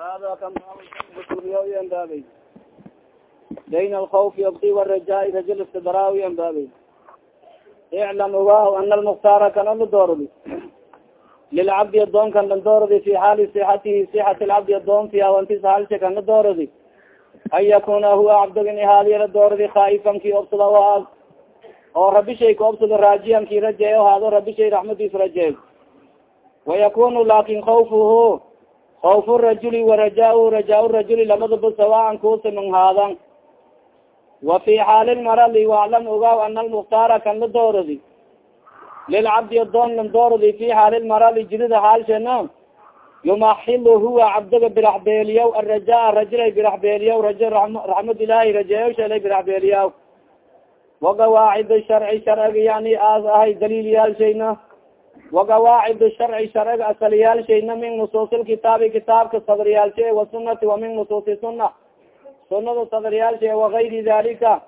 hada kaulyawi anbaabey bayn alkawf yabki warajaai rajul istidraawi anbaabey iclam ogaah ana almukhtaara kan ola doordi lilcabdi adoonkan la doordi fi xaali sixatihi sixat lcabdi adoonti awantis halsha kan la doordi an yakuna huwa cabdogan ihaadiya la doordi khaifan ki obsada o oo rabishay ka obsado raajiyan ki rajeey o haado rabishay raxmadiis rajeey wayakunu laakin khawfuhu awf rajuli waraja raja rajuli lamadaba sawaan kusiman haadan wa fi xaali lmarali waclam ogaaw ana almukhtaara kan la dooradi lilcabdi adoon lan dooradi fi xaali lmarali jirida xaalshena yumaxilu huwa cabdiga biraxbeeliyaw araja rajulay biraxbeeliyaw raja raxmad ilaahi rajeeyo shalay biraxbeeliyaw wagawaacid sharci sharciga yani aas ahay daliil wagawaacid sharci sharciga asaliyaalshayna min nusuus lkitaabi kitaabka sadriyaalshe wasunati wa min nusuusi suna sunada sadriyaalshe wagayri dalika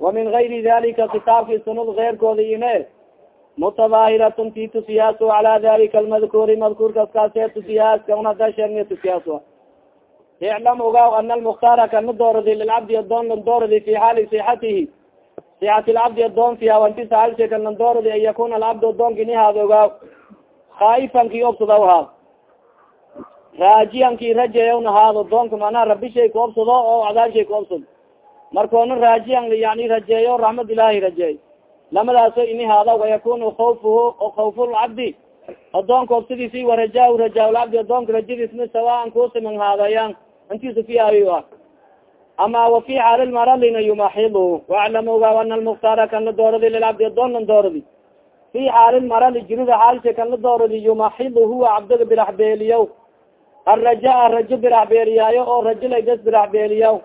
wa min gayri dalika kitaabki sunada keyrkooda ine mutadaahiratun ti tusiyaaso cala dalika almadkuuri madkuurkas kaase tusiyaaska unada sheegna tusiyaaso iclam ogaaw ana almukhtaara kana dooradi lilcabdi adoon lan dooradi fi xaali sixatihi sixati lcabdi adoon fi awanti saalshe kan lan dooradi an yakuna alcabdu adoonka ini haad ogaaw khaifan ki obsadaw haad raajiyan ki rajeeyawn haad adoonka manaa rabi shay ku obsado oo cadaab shay ku obsado markoona raajiyan yani rajeeyo raxmad ilaahi rajeey lamadaaso ini haada wayakunu khawfuhu o khawfulcabdi adoonka obsadiisi waraja rajaalcabdi adoonka rajadiisna sawaan kusiman haadayan intiisa fiaayo ah ama wa fi xaali lmaralina yumaxilu waclam ogaa ana almukhtaara kan la dooradi lilcabdi adoon lan dooradi fi xaali lmarali jirida xaalsha kan la dooradi yumaxilu huwa cabdiga biraxbeeliyaw arajaa rajo biraxbeeliyaayo oo rajulay bes biraxbeeliyaw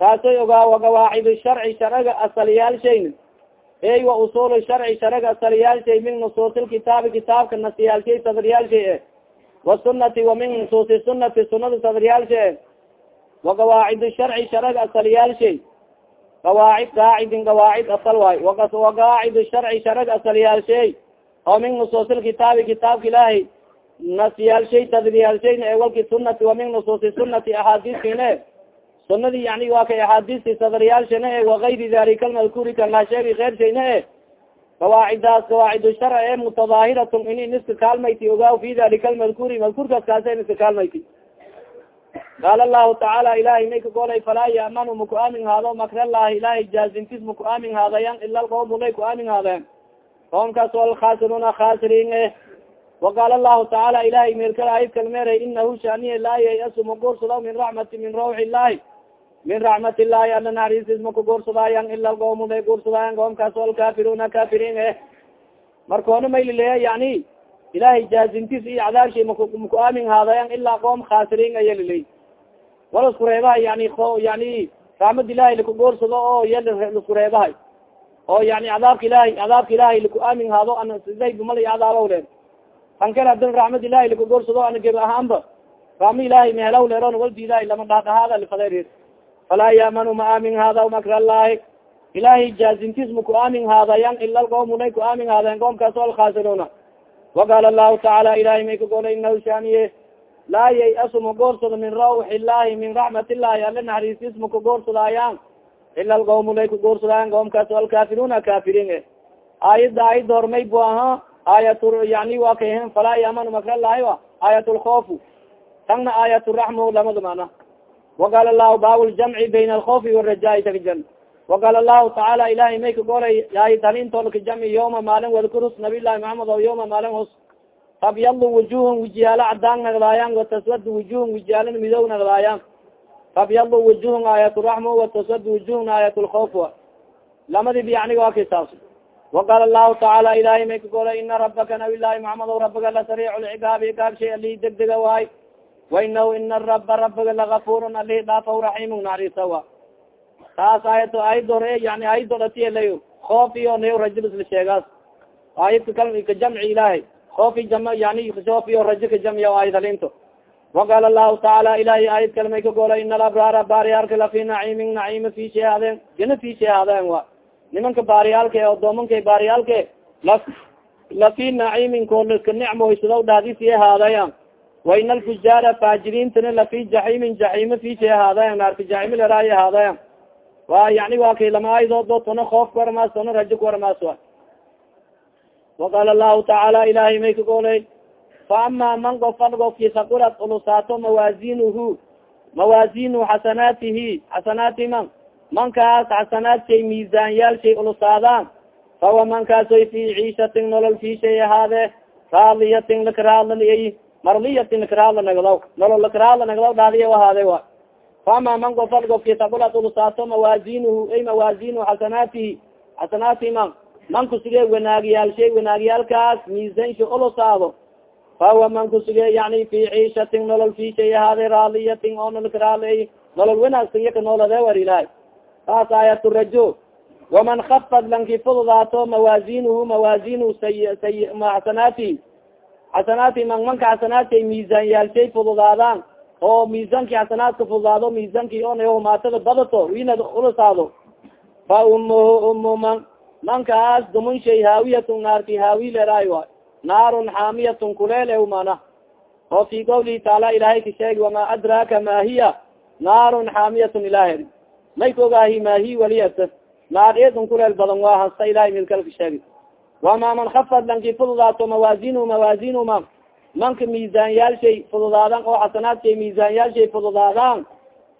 taasay ogaa wagawaacid sharci sharciga asaliyaalshayn ey wa usul sharci sharciga asaliyaalshay min nusuus lkitaabi kitaabka nasiyaalshay sadriyaalshay e wasunati wa min nusuusi sunati sunada sadriyaalsha e wagawaacid sharci sharciga asaliyaalshay gawaacid gaacidin gawaacid asal waay wagaacid sharci sharciga asaliyaalshay oo min nusuus lkitaabi kitaabka ilaahay nasiyaalshay tadriyaalshayna e walki sunati wa min nusuusi sunati axaadiiskine sunadi yani waa kay axaadiisti sadariyaalshana e wagayri dalika almadkuuri kan laa sheegi keyrshayna e gawaacidaas gawaacid sharc e mutadaahiratun ini niska kaalmayti ogaaw fi dalika almadkuuri madkuurkaas kaasa niska kaalmayti qaala lahu tacaala ilahay may kagolay falaa yamanu maku aamin haado makralahi ilahay jaazintis maku aamin haadayan ila alqawm lay ku aamin haadeen qoomkaas alkhasiruna khasiriin e waqaala lahu tacaala ilahay meelkala ayid kalmeeray inahu shaniya laa yayasu maguursado min raxmati min rawxi illahi min raxmat illahi ala naxariistis maku guursadaayan ila alqawm lay guursadaayan qoomkaas alkafiruna kafirin markoona maylileya yani ilahay jaazintis iyo cadaabshay maku aamin haadayan ilaa qoom khasiriin aya liley wal isku reebaha yani yani ilahay laku guursado oo iya lisku reebahay oo yani cadaabka ilahay cadaabka ilahay laku aamin haado ana siday dumala cadaaba len tankal hadin raxmad ilahay laku guursado ana geb ahaanba raxma ilahay mehelaw leeron waldiidahay lama dhadhahaada lifadayr falaa yamanu ma aamin haada makr allahi ilahay jaazintis maku aamin haadayan ila alqawmunay ku aamin haadayan qoomkaas o alkhasiruna waqaala lahu tacaala ilahay may kagolay inahu shaniye laa yay-asu magoorsado min rawxi illahi min raxmat illahi ala naxariistis makagoorsadaayaan ila alqawmu lay kagoorsadayan qoomkaas o alkafiruna kafirin aayada aayada hormay bu aha aayat yani wa kay falaa yamanu makralahi a aayat lkoofu tangna aayat raxmo lamada mana waqaala lahu baaw ljamci bayna alkoofi warajaai takajan waqaala lahu tacaala ilahay may kagolay aayad halintoolka jamci yoma maalin wadkurus nabiy llahi maxamed o yoma maalin hus fabyadu wujuhun wijiyaalo cadaan nagdaayan wataswadu wujuhun wijiyaalana midow nagdaayan fabyadu wujuhun aayaturaxmo wataswadu wujuhun aayat lkoof a lamadi biyaniga waa kisaas waqaala lahu tacaala ilahay may kagolay ina rabaka nabiy llahi maxamed o la sariic lcigaabi igaab shay alihi degdega waay wainahu ina raba rabaga lagafurun alihi dhaafaw raxiimu naxariisawa taas aayad aayad hore yani aayado dhatielay koof iyo neo rajul isla sheegaas. Aayadka kal ka jamci ilahay koofi jam yani koof iyo rajo ka jamciya aayad halinto waqaala lahu tacaala ilahay aayad kale may ka goolay ina alabraara baariyaalka lafi naciimin naciima fi shay haadeen jina fi shay haadeen wa nimanka baariyaalka odoomanka baariyaalka la lafi naciimin koolka nicmoysadaw dhaadisiye haadayan wain alfujaara faajiriintana lafi jaxiimin jaxiimo fishay ahaadayan naarka jaxiimo leraay ahaadayan wa yani waa kay lama aydood tona koof kuwaramaas tona rajo kuwaramaas wa waqaala lahu tacaala ilahay may ka goley fa ama man gofan gofki sakurat ulusaato mawaazinuhu mawaazinu xasanaatihi xasanaati man? Mankaas xasanaadkay miisaanyaalshay ulusaadaan fawa mankaasoy fi ciishatin nolol fishay ahaade raadiyatin lakaraadlaniy marliyatin lakaraadla nagdaw nolol lakaraadla nagdaw dhaadiya ahaade wa faama man gofal gofki sakulat ulusaato mawaazinuhu ay mawaazinu xasanaatihi xasanaati man man kusuge wanaagyaalshay wanaagyaalkaas miisansha ulusaado fahuwa man kusuge yani fi ciishatin nolol fishay ahaade raadiyatin oo nolkaraadla nolol wanaagsan yaka noolade war ilahay taas aayat rajo waman kafad lanki fududaato mawaazinuhu mawaazinuhu say say xasanaati xasanaati man manka xasanaadkay miisaan yaalshay fududaadaan oo miisaanki xasanaadka fududaado miisaanki ona humaatada badato winad ulusaado fa umuhu umu man mankaas dumun shay haawiyatun naarki haawi leraay wa naarun xaamiyatun kuleel e oo fi qawlihi taala ilahay ka sheegi wama adraaka ma hiya? Naarun xaamiyatun ilaher may ka ogaahi maahi waliyata naar eedun kuleel badan waa hasta ilahay midkala ka sheegi. Wama man khafad lanki fududaato mawaazinu mawaazinu ma manka miisaanyaalshay fududaadan oo xasanaadkay miisaanyaalshay fududaadaan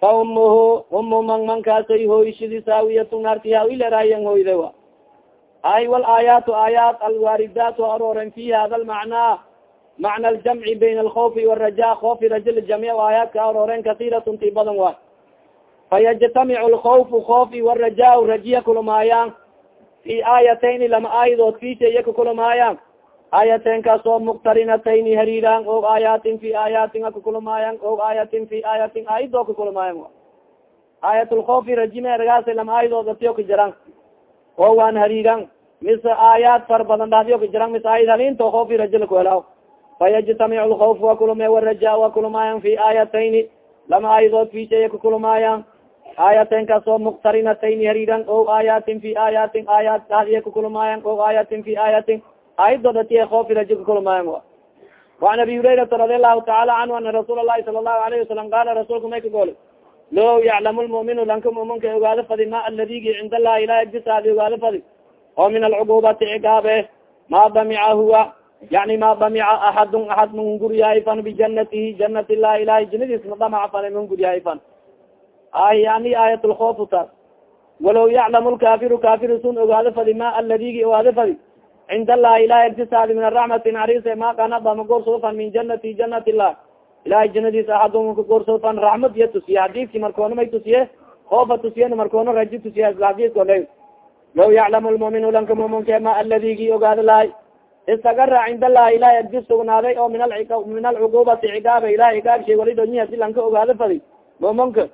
fa umuhu umu man mankaasay hooyshidis haawiyatun naarti haawi leraayan hoyde wa. Ay wal aayaatu aayaat alwaaridaat o arooren fi hada lmacnaa macna aljamci bayna alkhawfi waraja koofi rajul jamiic aayaadka arooren kasiiratun ti badan waay fayajtamicu lkawfu koofi waraja rajiya kulamaayaan fi aayatayni lama aayadood fisheya kakulamaayaan aayateen kaas oo muqtarinatayni hariiraan og aayaatin fi aayaatin akakulamaayaan og aayatin fi aayatin aayadoo kakulamaayan aayat lkawfi rajime ergaas lama aayadood atiyo ka jiraan. Oo waan hariiran mise aayaad far badan dhadiyo ka jiran mise aayad halinto koofi rajul kuhelaw fayajtamicu lkawf wakulumay waraja wakulumaayan fi aayatayni lama aayadood fisheya kakulumaayan aayaten kaas oo muqtarinatayni hariiran o aayaatin fi aayaatin aayaad dhadiya kakulumaayan o aayatin fi aayatin aydodatiofirajikkulmaam وan abi hurairata radi alahu taala anhu ana rasuul lahi sala lahu alayhi wasalam qala rasuulka may ka gool lo yaclam lmuminu lanka muminka ogaado fadi ma aladigi cind allahi ilah agdisaadi ogaado fadi oo min alcugubati cigaabe ma damica huwa yani ma damica axadun axad manguryahay fan bijanatihi janat illahi ilahi jinadiis madamaca fan manguryahay fan ay yani aayat lkoofu taas walaw yaclam lkafiru kafiru sun ogaado ogaado fadi cind allahi ilahi agdisaadi min araxmati narise ma kanaba magorsofan min janati janat illah ilahay janadiis axadum kagorsofan raxmad iya tusiye xadiidki markoona may tusiye koofa tusiyen markoona raji tusiye xadiidko la law yaclam lmuminu lanka muminke ma aladigi ogaado lahay istagara cind allahi ilahay agdis sugnaaday oo min alcugubati cigaaba ilahay cigaabshay walidonyi hadi lanka ogaado fadi muminka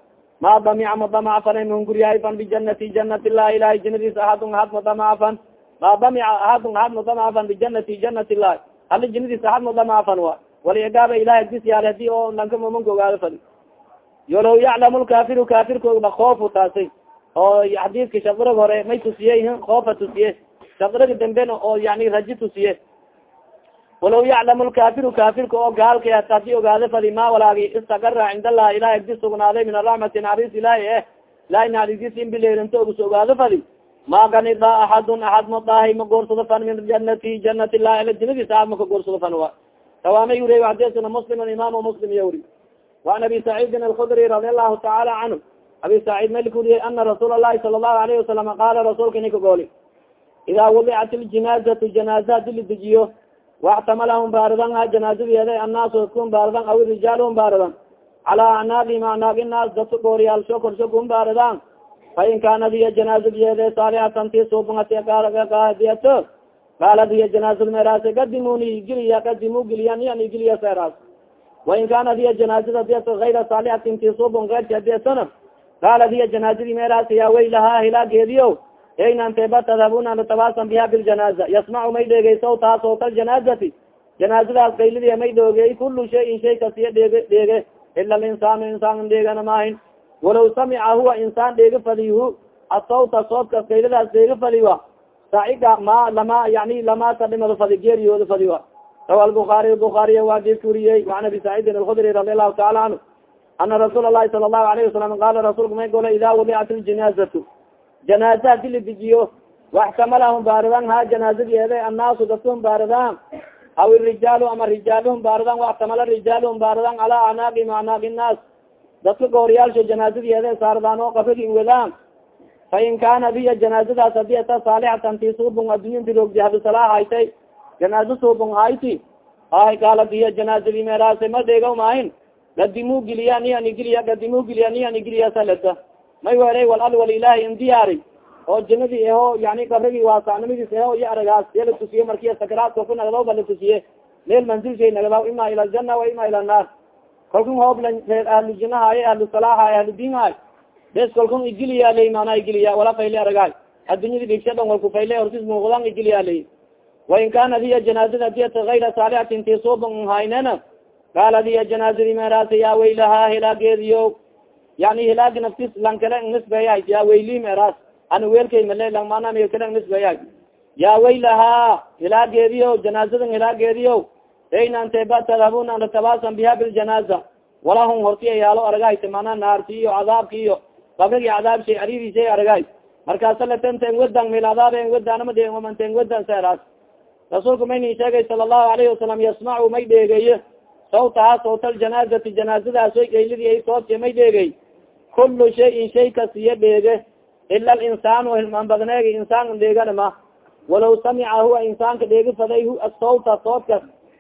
ma damica madamaca fan mahunguryahay fan bijanati janat illahi ilahay janadiis axadun ahad madamaca fan ma damica ahadun ahad madamaca fan bijanati janat illahi hali janadiis ahad madamaca fan wa? Waligaaba ilahay agdis yaal haddii oo lanka muminka ogaado fadi yo law yaclam lkafiru kafirkooda koofu taasay oo xadiidka shadrig hore may tusiye koofa tusiye shadriga dambena oo yani raji tusiye walaw yaclam lkafiru kafirka oo gaalka haddii ogaado fadi ma walaagi istagara cind allahi ilahi agdis sugnaaday min araxmati naxariis ilahi eh. Ilahi naxariisis in bileerinto ogus ogaado fadi ma ganida axadun axad madaahay ma goorsado fan min janati janat illahi ala janadiis aad maka goorsado fan wa. Tawaamay uriy xadisna muslim imam muslim iya uri waan abi saciidin alkudri radi allahu taala canhu abi saciid malik uriyey ana rasuul alahi sala allahu alayhi wasalam qaala rasuulka nika gooli idaa wudicat ljinaazatu janaaza hadi la dejiyo waxtamalahum baaridan ha janaazadeeda annaasu kun baaridan aw rijaalhum baaridan calaa acnaabihim acnaab inaas dadka gooriyaalsho korsho kun baaridan fa in kaanad hiya janaazadiyeede saalihatan ti suubangatiadiyato qaalad hiya janaazad meeraase kadimuni giliya kadimu giliyan yan igiliya seeraas wain kaanad hiya janaazada diyato ayra saalihatin ti suubon keyrki adiyatona qaalad hiya janaazadi meeraase yaa weylahaa hilaageediyo aynanteba tadhabuna natabasan biha biljanaza yasmacu may dheegeysaw taa sawta aljanaazati janaazadaas kaylidi may dhoogey kulu shayin shay kasiya dheege dheege ila alinsaan insaan dheegana maahin walaw samica huwa insaan dheega fadihu asawta soodkas kayladaas dheega fadiwa saiga ma lama yani lama tadhimado fadi geeriyooda fadiwa rawa lbuaariy buaariy waa dis kuriyey waan abi saciidin alkhudri radi allahu taala canhu ana rasuul lahi sala allahu alayhi wasalam qaala rasuulka may gole ida wadicat ljanaazatu janaaza hadi la dejiyo waxtamala humbaaridan ha janaazadiyeede annaasu dadka humbaaridan aw irijaalu ama rijaalu humbaaridan waxtamala rijaalu humbaaridan calaa anaaqim anaaqi nnaas dadka gooriyaalsho janaazadiyeede saardaan oo qabrigi fa in kaanat hiya janaazadaas haddii ata saalixatan ti suubung addunyinti roogdi habisalaah haytay janaaza suubung hayti ahay kaalad hiya janaazadi meeraase ma dheega maahin. Gadimuu giliya ni ani giliya gadimuu giliya ni ani giliya salata. May welay wal al wal ilahi indiyaari oo janadii eho yani qabrigii waasanimadiis eho iyo aragaas ee la tusiye marki sakaraadka ku nagdaw ba la tusiye meel manzilshay nagdaw ima ila ljana wa ima ila naar kalkun hoob la reer ahlu jinahaay ahlu salaahaay ahlu diinhaay bes kalkun igiliyaaley maanaa igiliya wala fayle aragaay addunyadi dhigshadan walku fayle hortis muuqdan igiliyaaley wain kaanat hiya janaazada diyata gayra saalixatin tisuuban haynena. Qaalad hiya janaazadi meeraasa yaa waylahaa hilaageediyo yani hilaagi naftis lankale nisbeeyahay yaa wayli meeraas ana weelkay male langmana meelkale nisbeeyahay yaa waylahaa hilaageediyo janaazadan hilaageediyo ayna anteba tadhabuna an tabasan biha biljanaaza walahun horti ayaalo aragahayta mana naarti iyo cadaabki iyo qabrigi cadaabshay aririshay aragahay markaasa latenten wedan mil adaab wedanamademanten wedan seeraas rasuulku mayni sheegay sala allahu alayhi wasalam yasmacu may dheegeeye sawtaha sawta aljanaazati janaazadaasoy gaylidi soodka may dheegey kulu shayin shay kasiya dheege ila alinsaan hilmaan badneega insaan dheegana ma. Walaw samica huwa insaanka dheegi faday hu asawta soodka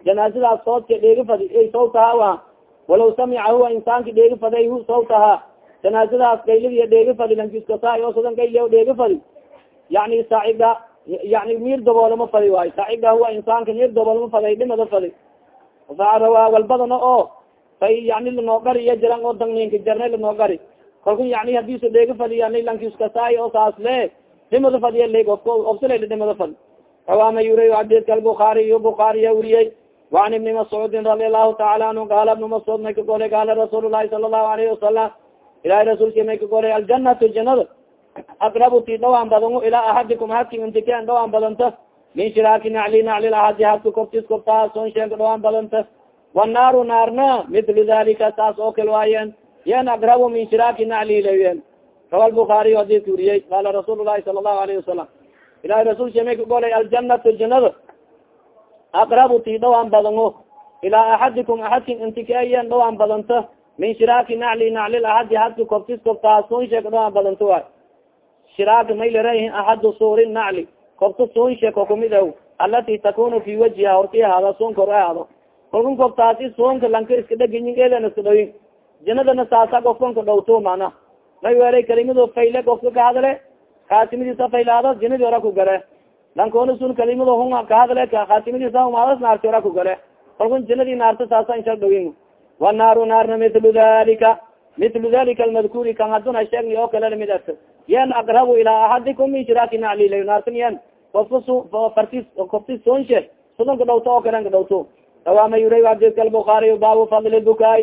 janaazadaas soodka dheegi fadi sawtaha walaw samica huwa insaanka dheegi faday hu sawtaha janaazadaas gaylidi dheegi fadi lankiskasaay oo sadan gayli dheegi fadi. Yani saaciga yani miir daboolama fadi waayo. Saaciga huwa insaanka miir daboolama faday dhimada fadi. Waa walbadana oo fay yani lanoo gari iya jiran oo dangninka jarnay lanoo gari. Kalku yani hadiisu dheegi fadiya lankiskasaay oo saas le dhimada fadiya leg obsala dhimada fadi. Rawaama yuriy xadiidka albukaariy bukaariya uriyey وan ibni mascuudin radi allahu taala anhu gaala ibnu mascuud may ka golay gaala rasuul lahi sala الlahu alayhi wasalam ilahi rasuulki may ka golay aljanatu janada aqrabu ti dhawaan badan ilaa axadikum hadki intiken dhawaan badanta min shiraaki nacli nacli ahadi hadka koftis koftaa son sheega dhawaan badanta wanaaru naarna mitlu dalika saas oo kal waayen yan aqrabu min shiraaki nacli layen rawa lbukaariy hadidka uriyey qaala rasuul lahi sala الlahu alayhi wasalam ilahi rasuulki may ka golay aljanatu janada aqrabu ti dhawaan badano ilaa axadikum axadkin intikayan dhawaan badanta min shiraaki nacli nacli axadi hadka koftis koftaa son sheega dhawaan badanta waay shiraaka maylarahin axadu suuri nacli kofta soonshe kokumid aw alati takunu fi wajiha horti ahaada soonka hor ahaado kalkun koftaasi soonka lanka iska dhaginyigeedan iska dhawin janadana saasa kofkanka dhawto mana may weelay kalimado fayle kofka ka hadle kaatimadiisa faylaado ora ku gale lankona sun kalimado hunga ka hadle kaatimadiisa humaadas naarti ora ku gale kalkun janadii naarta saasa insha dhawin wanaaru naarna mitlu dalika mitlu dalika almadkuuri kan haduna sheegni oo kale la mid arta yan aqrabu ilaa axadikum min shiraaki nacli naartan yan kofka fartis koftis soonshe sudonka dhawto oo kalen ka dhawto rawaama yuray adidka albukaariy baabu fadli bukaay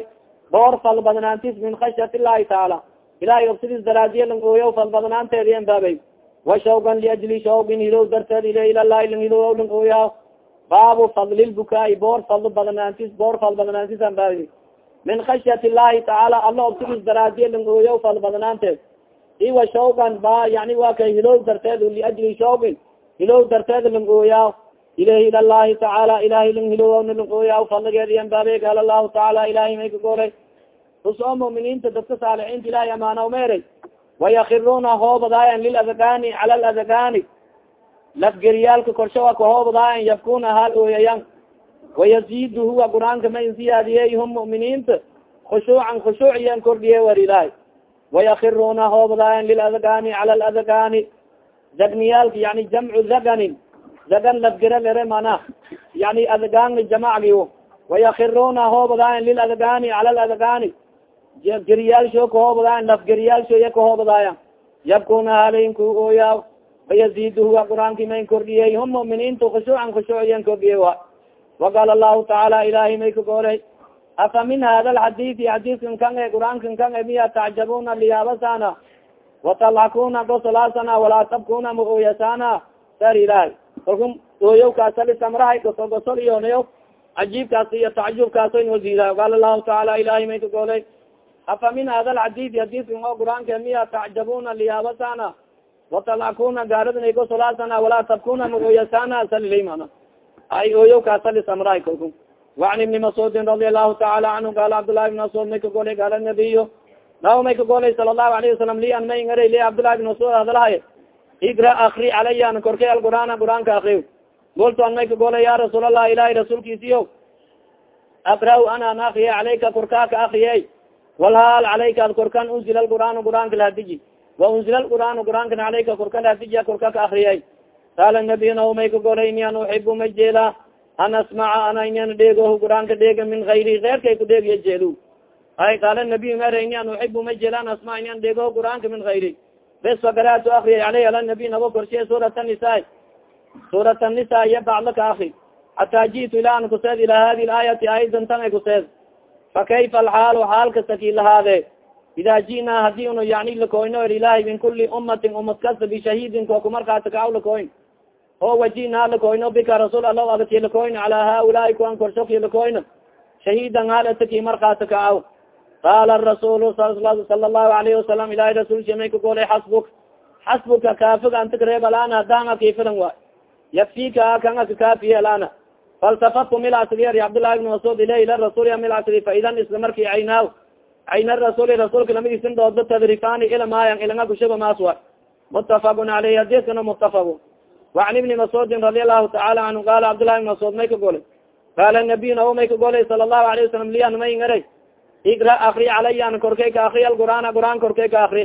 boor fal badnaantis min khashyat illahi tacaala ilahay obsidis daraadiye lang ooya fal badnaanteedi en baabay wa shawgan liajli shawgin hilow darteed ile ilallahi lang hilow lang ooya baabu fadli lbukaay boor fal badnaantis boor fal badnaantis an baabay min khashyat illahi tacaala alla obsidis daraadiye lang ooya fal badnaanteed iwa shawgan ba yani wa kay hilow darteed liajli shawgin hilow darteed lang ooya ilahi ilallahi tacaala ilahay lang hilowna lang ooya fadligeedi an baabay qaala allahu tacaala ilahay may ka golay u soo muminiinta dadka saalixiinta ilahay amaana meeray wayakiruna hoobadaayan liladagaani cala ladagaani lafgeriyaalka korshawa kahoobadaayan yafkuna hal ooyayan wayaziid huwa qur'aanka ma insiyaadiyey hum muminiinta. khushuucan khushuuciyan kordhiye war ilahay wayakiruna hoobadaayan liladagaani cala ladagaani zagniyaalka yani jamcu zaganin zagan lafgera lere mana. Yani adagaani jamacgi wayakiruna hoobadaayan liladagaani cala ladagaani geriyaalsho kahoobadaayan lafgeriyaalsho iya kahoobadaaya yabkuna halinku ooya fayaziid huwa qur'aanki mayn kordhiyey hum muminiinta khushuucan khushuuciyan kordhiye wa waqaala allahu tacaala ilahay may ka goolay afa min hada alxadiidi xadiidkan kan e qur'aankan kan e miya tacjabuna liyaabasana watalxakuna gosolaasana walaa tabkuna ma ooyasana sar ilahay kalku ooyow kaasali samrahay gosol gosol iyonayo cajiibkaas iyo tacajubkaas in wasiida qaala lahu tacaala ilahay may ka goolay afa min hada lxadidi hadiskao quraanka miya tacjabuna liyaabasana watalakuna gaaradnaygo solaasana walaa tabkuna maoyasana salilaymana ay ooyo kaasali samraay kolku wacan ibni mascuudin radi allahu taala canhu gaala cabdllahi ibn mascuud may kagolay gaala nabiyo law may kagolay sala allahu alayhi wasalam li an may ngara li cabdullahi ibn mascuud hadalhay ikra akri calayaan korkay alqur'aana qur'aanka akriw gultu an may kagolay ya rasuul allah ilahi rasuulkiisiyo akra ana an calayka korkaaka akriyey walhaal calayka ad korkan unzila alqur'aan qur'aanka lahadiji wa unzila alqur'aan qur'aankan calayka korka lahadiji korkaka akriye qaala nabiy naw may ka golay ini an uxibu may jeela an asmaca ana inan dheegoh qur'aanka dheega min ayri keyrkay ku dheegiya jeelu ay qaala nabiy marayni an uxibu ma jeela an asmaca inan dheegoh qur'aanka min ayri bes fagaratu akriya aleyh ala nabiy nabo korshiye suurat nisa suurat nisa iya baclo ka akri hataa ji'tu ila an kuseed ila hadi aayati aayadan tan ay kuseed fa kayfa alxaalu xaalka saki lahaade ida ji'naa haddii unu yani lakoyno er ilahi min kuli umatin umad kasta bishahiidin ko kumarkaata kaaw lakoyn o wajina lakoyno bika rasuul ala agti lakoyn cala haulaai kuan korshoki lakoyno shahiidan halataki markaata kaaw qaala rasuul sala allahu alayhi wasalam ilahi rasuulsha may ka golay xasbuk xasbuka kaafiga anta kareeb alana kifilan waay yakfika kanga kakaafiye faltafatu milasriyar cabdllahi ibn masud ileh ila rasul milasri faidan isla marki caynaaw cayna rasuli rasuulka lamadiisin doodba tadrifani ilamayan ilanga kushaba maas wa mutafaqun aleyh hadiskana mutafaq وan iبni masudin radi alahu taala anhu qala cabdالlahi بn masud may ka golay qala nabiy nao may ka golay sala الlahu alayه wasalam lian may ngaray igra akri calaya an korkay ka akri alqur'aana qur'aan korkay ka akri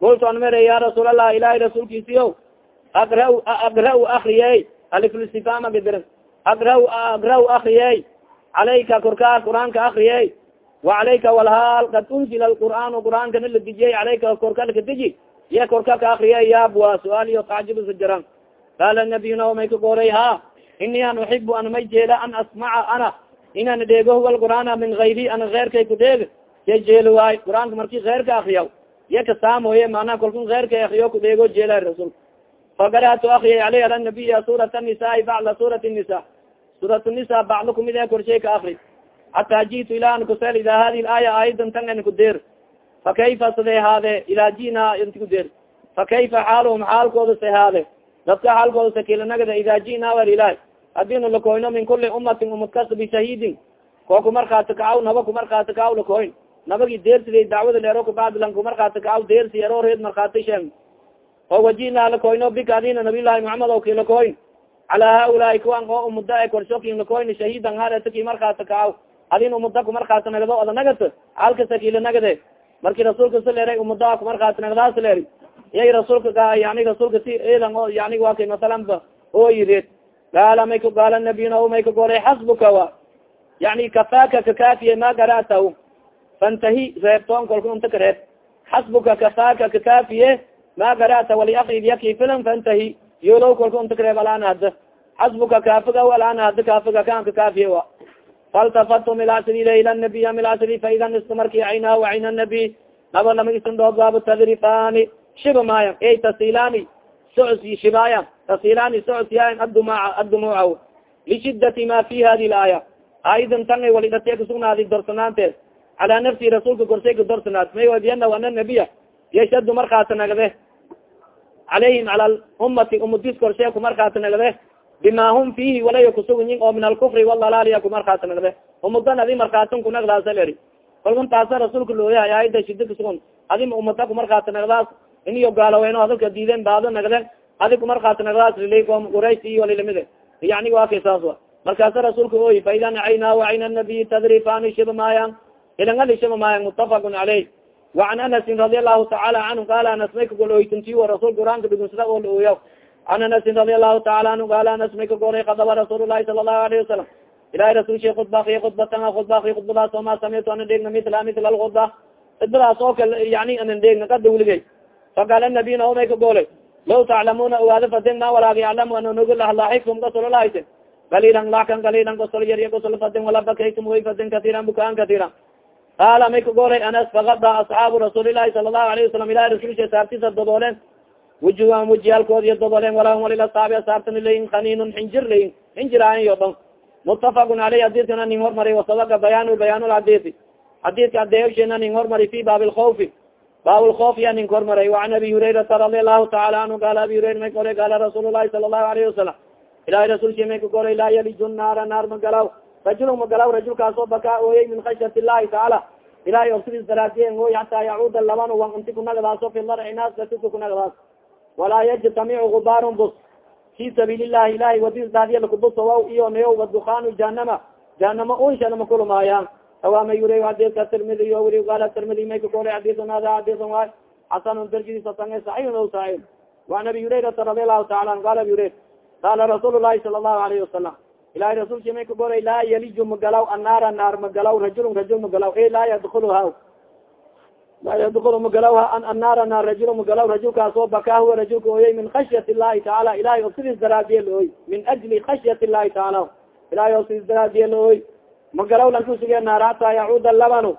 kultu an mara ya rasuul allah ilahi rasuulkiisiyo agra agra akriye aliflistifama bidirin agra agra akriye calayka korkaa qur'aanka akriye وacalayka walhaal kad unzila alqur'aan qur'aankana la dijiyey calayka korka lakadiji iya korka ka akriye yaabwa su'aal iyo tacjibsa jiran qala nabiy na may ka golay ha ini an uxibu an may jeela an asmaca ana inan dheego huwa qur'aana min ayri an keyrkay ku dheeg ya jeel waay qur'aanka marki keyrka akriya iya kasaamoye mana kalku keyrka akriyo ku dheego jeela rasulka fagaratu akriya aleyh ala nabiya suurat nisaai bacda suurat nisa suurat nisa bacdo kumid e korshay ka akri hataa jitu ila an kusel ida hadi aaya aayadan tan an kudeer fa kayfa sade haade ila jina inti kudeer fa kayfa xaalhum xaalkooda se haade dadka xaalkooda sakilanagada ida jina war ilahi hadinu lakoyno min kuli umatin umad kasta koo kumarkaata kacaw naba kumarkaata kacaw lakoyn nabagi deersiday dacwada leero kabacdilan kumarkaata kacaw deersi ero reed markaati sheeg oo wajina lakoyno bika adina nabiyllahi muhamed o ki cala haulaai kuwan oo umuda e korshokin lakoyn shahiidan haletaki markaata kacaw adin umuda kumarkaata nagdo oda nagata halka sakila nagade. Marki rasuulka si leeray umudaa kumarkaata nagdaas leeri iyay rasuulka yani rasuulka si edan o yani wa kay masalan ba oo yireed gaala may ka gaala nabiyna may ka golay xasbuka wa. Yani kafaaka kakaafiye ma garataw fantahi reebtoon kolka unta ka reeb xasbuka kafaaka kakaafiye ma garata wali akrid yaki filan fantahi yolow kolka unta ka reeb alana hada xasbuka kaafiga alana hada kaafiga kan kakaafiye wa. Faltafatum ilasri ila nabiya milasri faidan iska marki caynaha wa cayna nabi. Laba lama isin dood baaba tadrifani shiba maaya ey tasilani socs shibaaya tasilani socsiyaayan addumaca addumuuca lishidati ma fi hadi laaya aayadan tan wali dhatee kasugnaadi dorsanaanteed calaa nafsi rasuulka korsay ka dorsanaad. May wabiyana ana nabiya yashadu markaata nagde calayhim cala ummati umadis korshe kumarkaata nagde bima hum fihi walaya kusugunyin oo min alkufri walalaliya kumarkaata nagde umudan adi markaatan kunagdaasa leri kalkun taasa rasuulka looyahay aayada shida kasugun adi umada kumarkaata nagdaas iniyo gaalaweyno hadalka diiden baado nagden adi kumarkaata nagdaas lilay om quraysh iyo lilamide yani kay saas wa markaasa rasuulka oy faida nacayna wacayna nabiy tadrifani shiba maayan ilangali shiba maayan mutafaqun caleyh وan anasi radi alahu taala anhu qal anas may kagol oytinti rasul quraanka dhugunsada oo laooya an anasin radi alahu taala anhu qal anas may kagolay kadaba rasuul lahi sala lahu alayه wasalam ilahi rasulsha udba akiy udbatan udba aki udbadaas oo ma samiytu ana dheegna mitla mitla aludba udbadaas oo kale yani anan dheegna kada wuligay faqala nabiyna o may kagolay law taclamuna ogaada fadin ma walaga yaclamu ana nogo lahlaaxikum gasolo lahaytin galiilan lakan galiilan gosol yarya gosol fadin wala bakaytum way fadin katiran bukaan katiran qaala may kagoolay anas fakada asxaabu rasuulilahi sala lahu alayhi wasalam ilahi rasulkiisa saartisa dodooleen wujuhan wujiyaalkoodiiyo dodooleen walahum walil asxaabi asaartan ilayin kaniinun xinjir layin xinjiraayin yo dhan mutafaqun caleyh xadiidkana nin hormari wasadaka bayaanu bayaanulxadiidi xadiidka adeegshena nin hormari fi baabi lkawfi baab lkawf ya nin hormaray waan abi hurayrata radi allahu taala anhu qaala abi hurayra may kagoolay qaala rasuul llahi sala lahu alayhi wasalam ilahi rasulkii may kagoolay laa yalijun naar magalaw rajul magalaw rajulkaasoo bakaa ooyey min khashyat illahi tacaala ilahay obsidis daraadiyen oy hataa yacuuda laban wan unti kunagadaaso fi darci naas datika kunagadaas walaa yajtamicu gubaarun bus fi sabiil llahi ilahay wadis daadiya lakubusowaw iyo nayo wadukaanu jahanama jahanama unshana makulmaayaan awama yura xadiska tirmidi o wuri qaala tirmidi may kakole xadisun hada xadisun waay xasanun darjidisa sange saxiixun o saxiix waan abi hurayrata radi allahu taala an qala abi hurayra qaala rasuul lahi sala allahu alayhi wasalam ilahay rasulki may kagolay laa yaliju magalaw annaara naar magalaw rajulun rajul magalaw. E laa yadkulha laa yadkulu magalaw annaara naar rajul magalaw. Rajulkaasoo bakaa huwa rajulka ooyey min khashyat illahi tacaala ilahay oo sidiis daraadiye laoy min ajli khashyat illahi tacaala ilahay oo sidiis daraadiye laoy magalaw lankusuge naar hataa yacuuda labanu.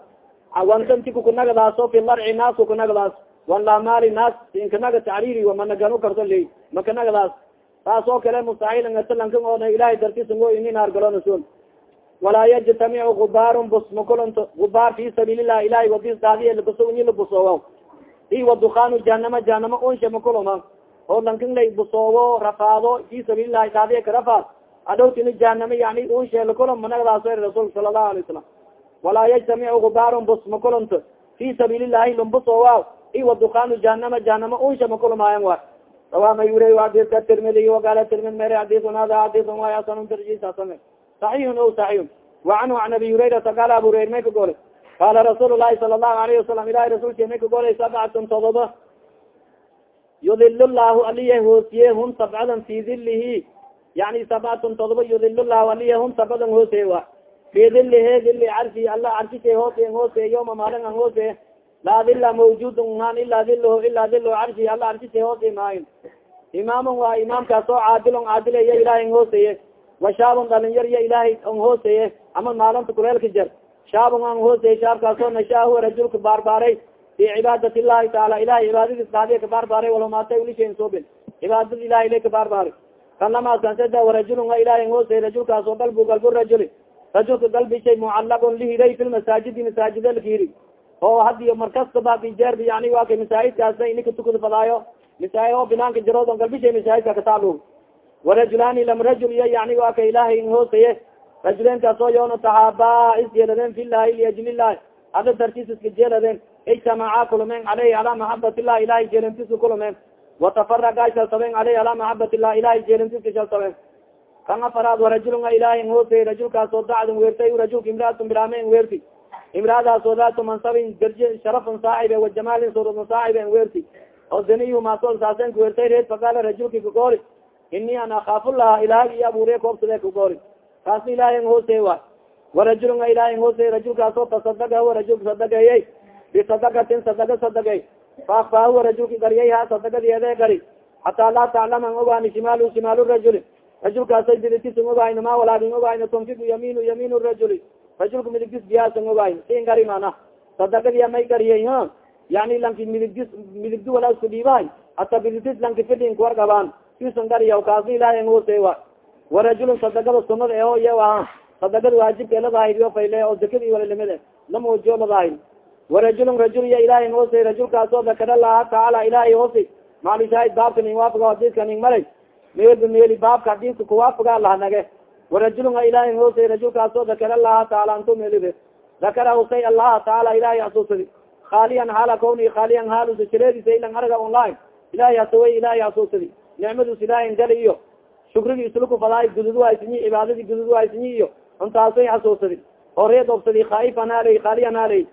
Wantantiku kunagdaaso fi larci naasku kunagdaas wan laamaali naas inkanaga tacriiri wamanaganu karto ley makanagdaas taas oo kale mustaxilangasalankan oo ilahay dartisango ini naar galonason walaa yajtamicu gubaarun bus makulanto gubaar fi sabiililah ilahay wadis daadiye labuso ini labusowa i wadukaanu jahanama jahanama unsha makuloma oo lankan lay busoowo rafaado fi sabiililahi daadiye karafaad adhowtini jahanama yani unshe lakulam managdaas rasulka sala allahu alay salam walaa yajtamicu gubaarun bus makulanto fi sabiililahi lumbusowa i wadukaanu jahanama jahanama unsha makulumaayan wa rawama yura adika tirmidi waqala tirmid mer adikun hada adikun way asan darjisasame saxiixun o saxiixun wacanhu an abi hurayrata qaala abu hurayr may ka golay qaala rasuul lahi sala allahu alayhi wasalam ilahi rasulki may ka golay sabcatun todoba yudil llahu aliya hoosiye hum sabcadan fi dilihi yani sabcatun todoba yudil llahu aliya hum sabcadan hooseye wa. Fi dilihe dili carshi alla carshise hoose hoose yoma maalin an hoose laa dila mawjudun han ila dilho ila dilho carshi alla carshise hoose maayin imaamun waa imaamkaas oo caadilon caadilaya ilahay hooseye wa shaabun dhalinyar ya ilahay on hooseye ama maalinta kuleelka jar shaabun an hooseye shaabkaasoo nashaa huwa rajulka baarbaaray fi cibaadat illahi taala ilahay cibaadadiis daadiya ka baarbaaray walamaatay ulishayn soobin. Cibaadad ilahay ile ka baarbaaray kalamaasasada warajulun a ilahay hooseye rajulkaas oo galbu galbu rajuli. Rajulka galbi shay mucalaqon lihiray fi lmasaajidi masaajida lakihiri oo hadiyo markastaba bijeer yani waa kay masaajidkaasa inika tukada fadaayo misaay oo binaanka jaroodon galbishay masaajidka kataalo warajulaani lam rajul iyo yani waa ka ilahay hoosaye rajuleenkaas oo yoona taxaaba isjeeladeen filahi liajli illahi ada dartiis iska jeeladeen ijtamaca kulumeen caleyhi calaa maxabat illah ilahay jeelantiska kulumeen. Watafaraga shaltabeen caleyhi calaa maxabat illah ilahay jeelantiska shaltabeen kan afaraad warajulun a ilahay hoosay rajulkaas oo dacdin weertay rajulka imraatun bilaameen weerti imraadaas oo daatu mansabin darje sharafan saaxibe wa jamaalin surudun saaxiben weerti. Oo daniyu maasol saasen kuweertay reed faqaala rajulki kagooli ini an akaafullaha ilahay iyo abuuriye koobsade kagooli kaasna ilahay hoosey wa warajulun a ilahay hoosey rajulkaasoo tasadaga huwa rajulka sadagayey bisadagatin sadaga sadagay faakfaa huwa rajulki gariyayha sadagadiede gari. Hataa laa taclaman ogaani shimaalu shimaalu rajuli rajulkaasay bidikisan ogahayna ma walaagin ogahayna tunfigu yamiinu yamiin rajuli rajulka midigtis biyaasan ogahayn sin gari mana? Sadagadiya may gariyay ha yani lanki midigdis midigdi wala isku dhiibahay hata bidigtis lanki fidin kuwargabaan sisan gariya kaasna ilahay hoose wa warajulun sadagada sunada eho iya aha sadagada waajibka ladahayriyo fayle oo zakadi walalimide lamoojiyo ladahayr warajulun rajul iya ilahay hoose rajulkaasoo dakara laha tacaala ilahay hoose maalishaahid baabka ning waafaga hadiska ning malay meelba meeli baabka hadiska kuwaafaga lahanage warajulun a ilahay hoose rajulkaasoo dakara laha taala antu meelide dakara husay allaha taala ilahay asuusadi haaliyan haala kawni haaliyan haalusa jireedisa ilan araga online. ilahay hasaway ilahay asuusadi nicmadus ilahay gali iyo shukrigi isluku fadaay gududuhaysinyi cibaadadii gududuhaysinyi iyo untaasay xasuusadi oo reed obsadi khaifan haaley haaliyan haaley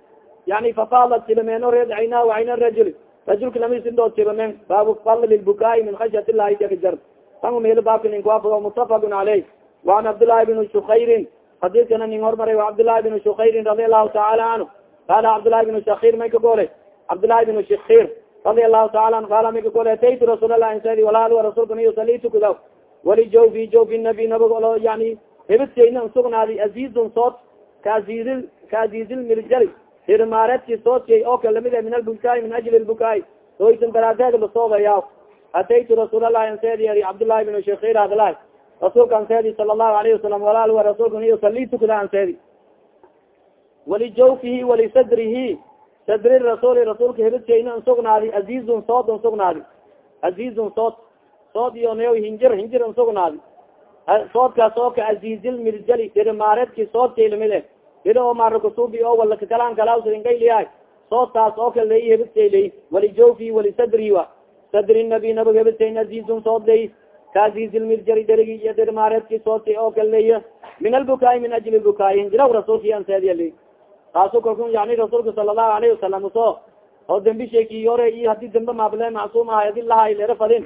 yani fafaalat silameeno reed cayna cayna rajuli rajulka lamisindood silameen baabu fadli lbukaai min khashyat illahi takajar tan meelo baabka ninkuwaafao mutafaqun caleyh waan cabdillaahi bn shukayrin xadiiskana nin hormaray wa cabdillaahi bn shukayrin radi allahu taala canhu qaala cabdillaahi bn shakir may ka goolay cabdillaahi bn shakir radi allahu taala anhu qaala may ka goolay ataytu rasuulallah insadi walaal wa rasuulka niyo salitu kudaw wali jawfi jawfi nabi nabag olo yani hebidkayna usugnaaday azizun sood ka aziizil ka aziizil miljali hirmaareedki soodkay oo kale la mid min albukaai min ajli lbukaai soysan daraadeed lasoobaya ataytu rasuulallah insadi cabdillaahi bn shakir adlahi rasuulka anseedi sala allahu alayhi wasalam walaal wa rasuulka niyo salii tukada anseedi walijawfihi walisadrihi sadri rasuuli rasuulka hiridkeyna nsugnaadi azizun sood nsugnaadi azizun sood sood iyo neo hinjir hinjir nsugnaadi soodkaas oo ka azizil mirjali dhirimaareedki soodkay la mid e dhiri oo marakasubi oo wala kakalaan kalawsingayliyahay soodtaas oo kale lay hiridkay lay walijawfihi walisadrihi wa. Sadri nabi nabag hiridkayn azizun sood lay ka azizil mirjali dhirigi iyo dhirimaareedki soodkay oo kale leya min albukaai min ajli bukaai hinjiraw rasuulki anseediya lay taasu kalku yani rasuulka sala allahu alayhi wasalam so oo dambi shay ki hore i haddii dambe maable macsuum ahay adi lahay lera fadin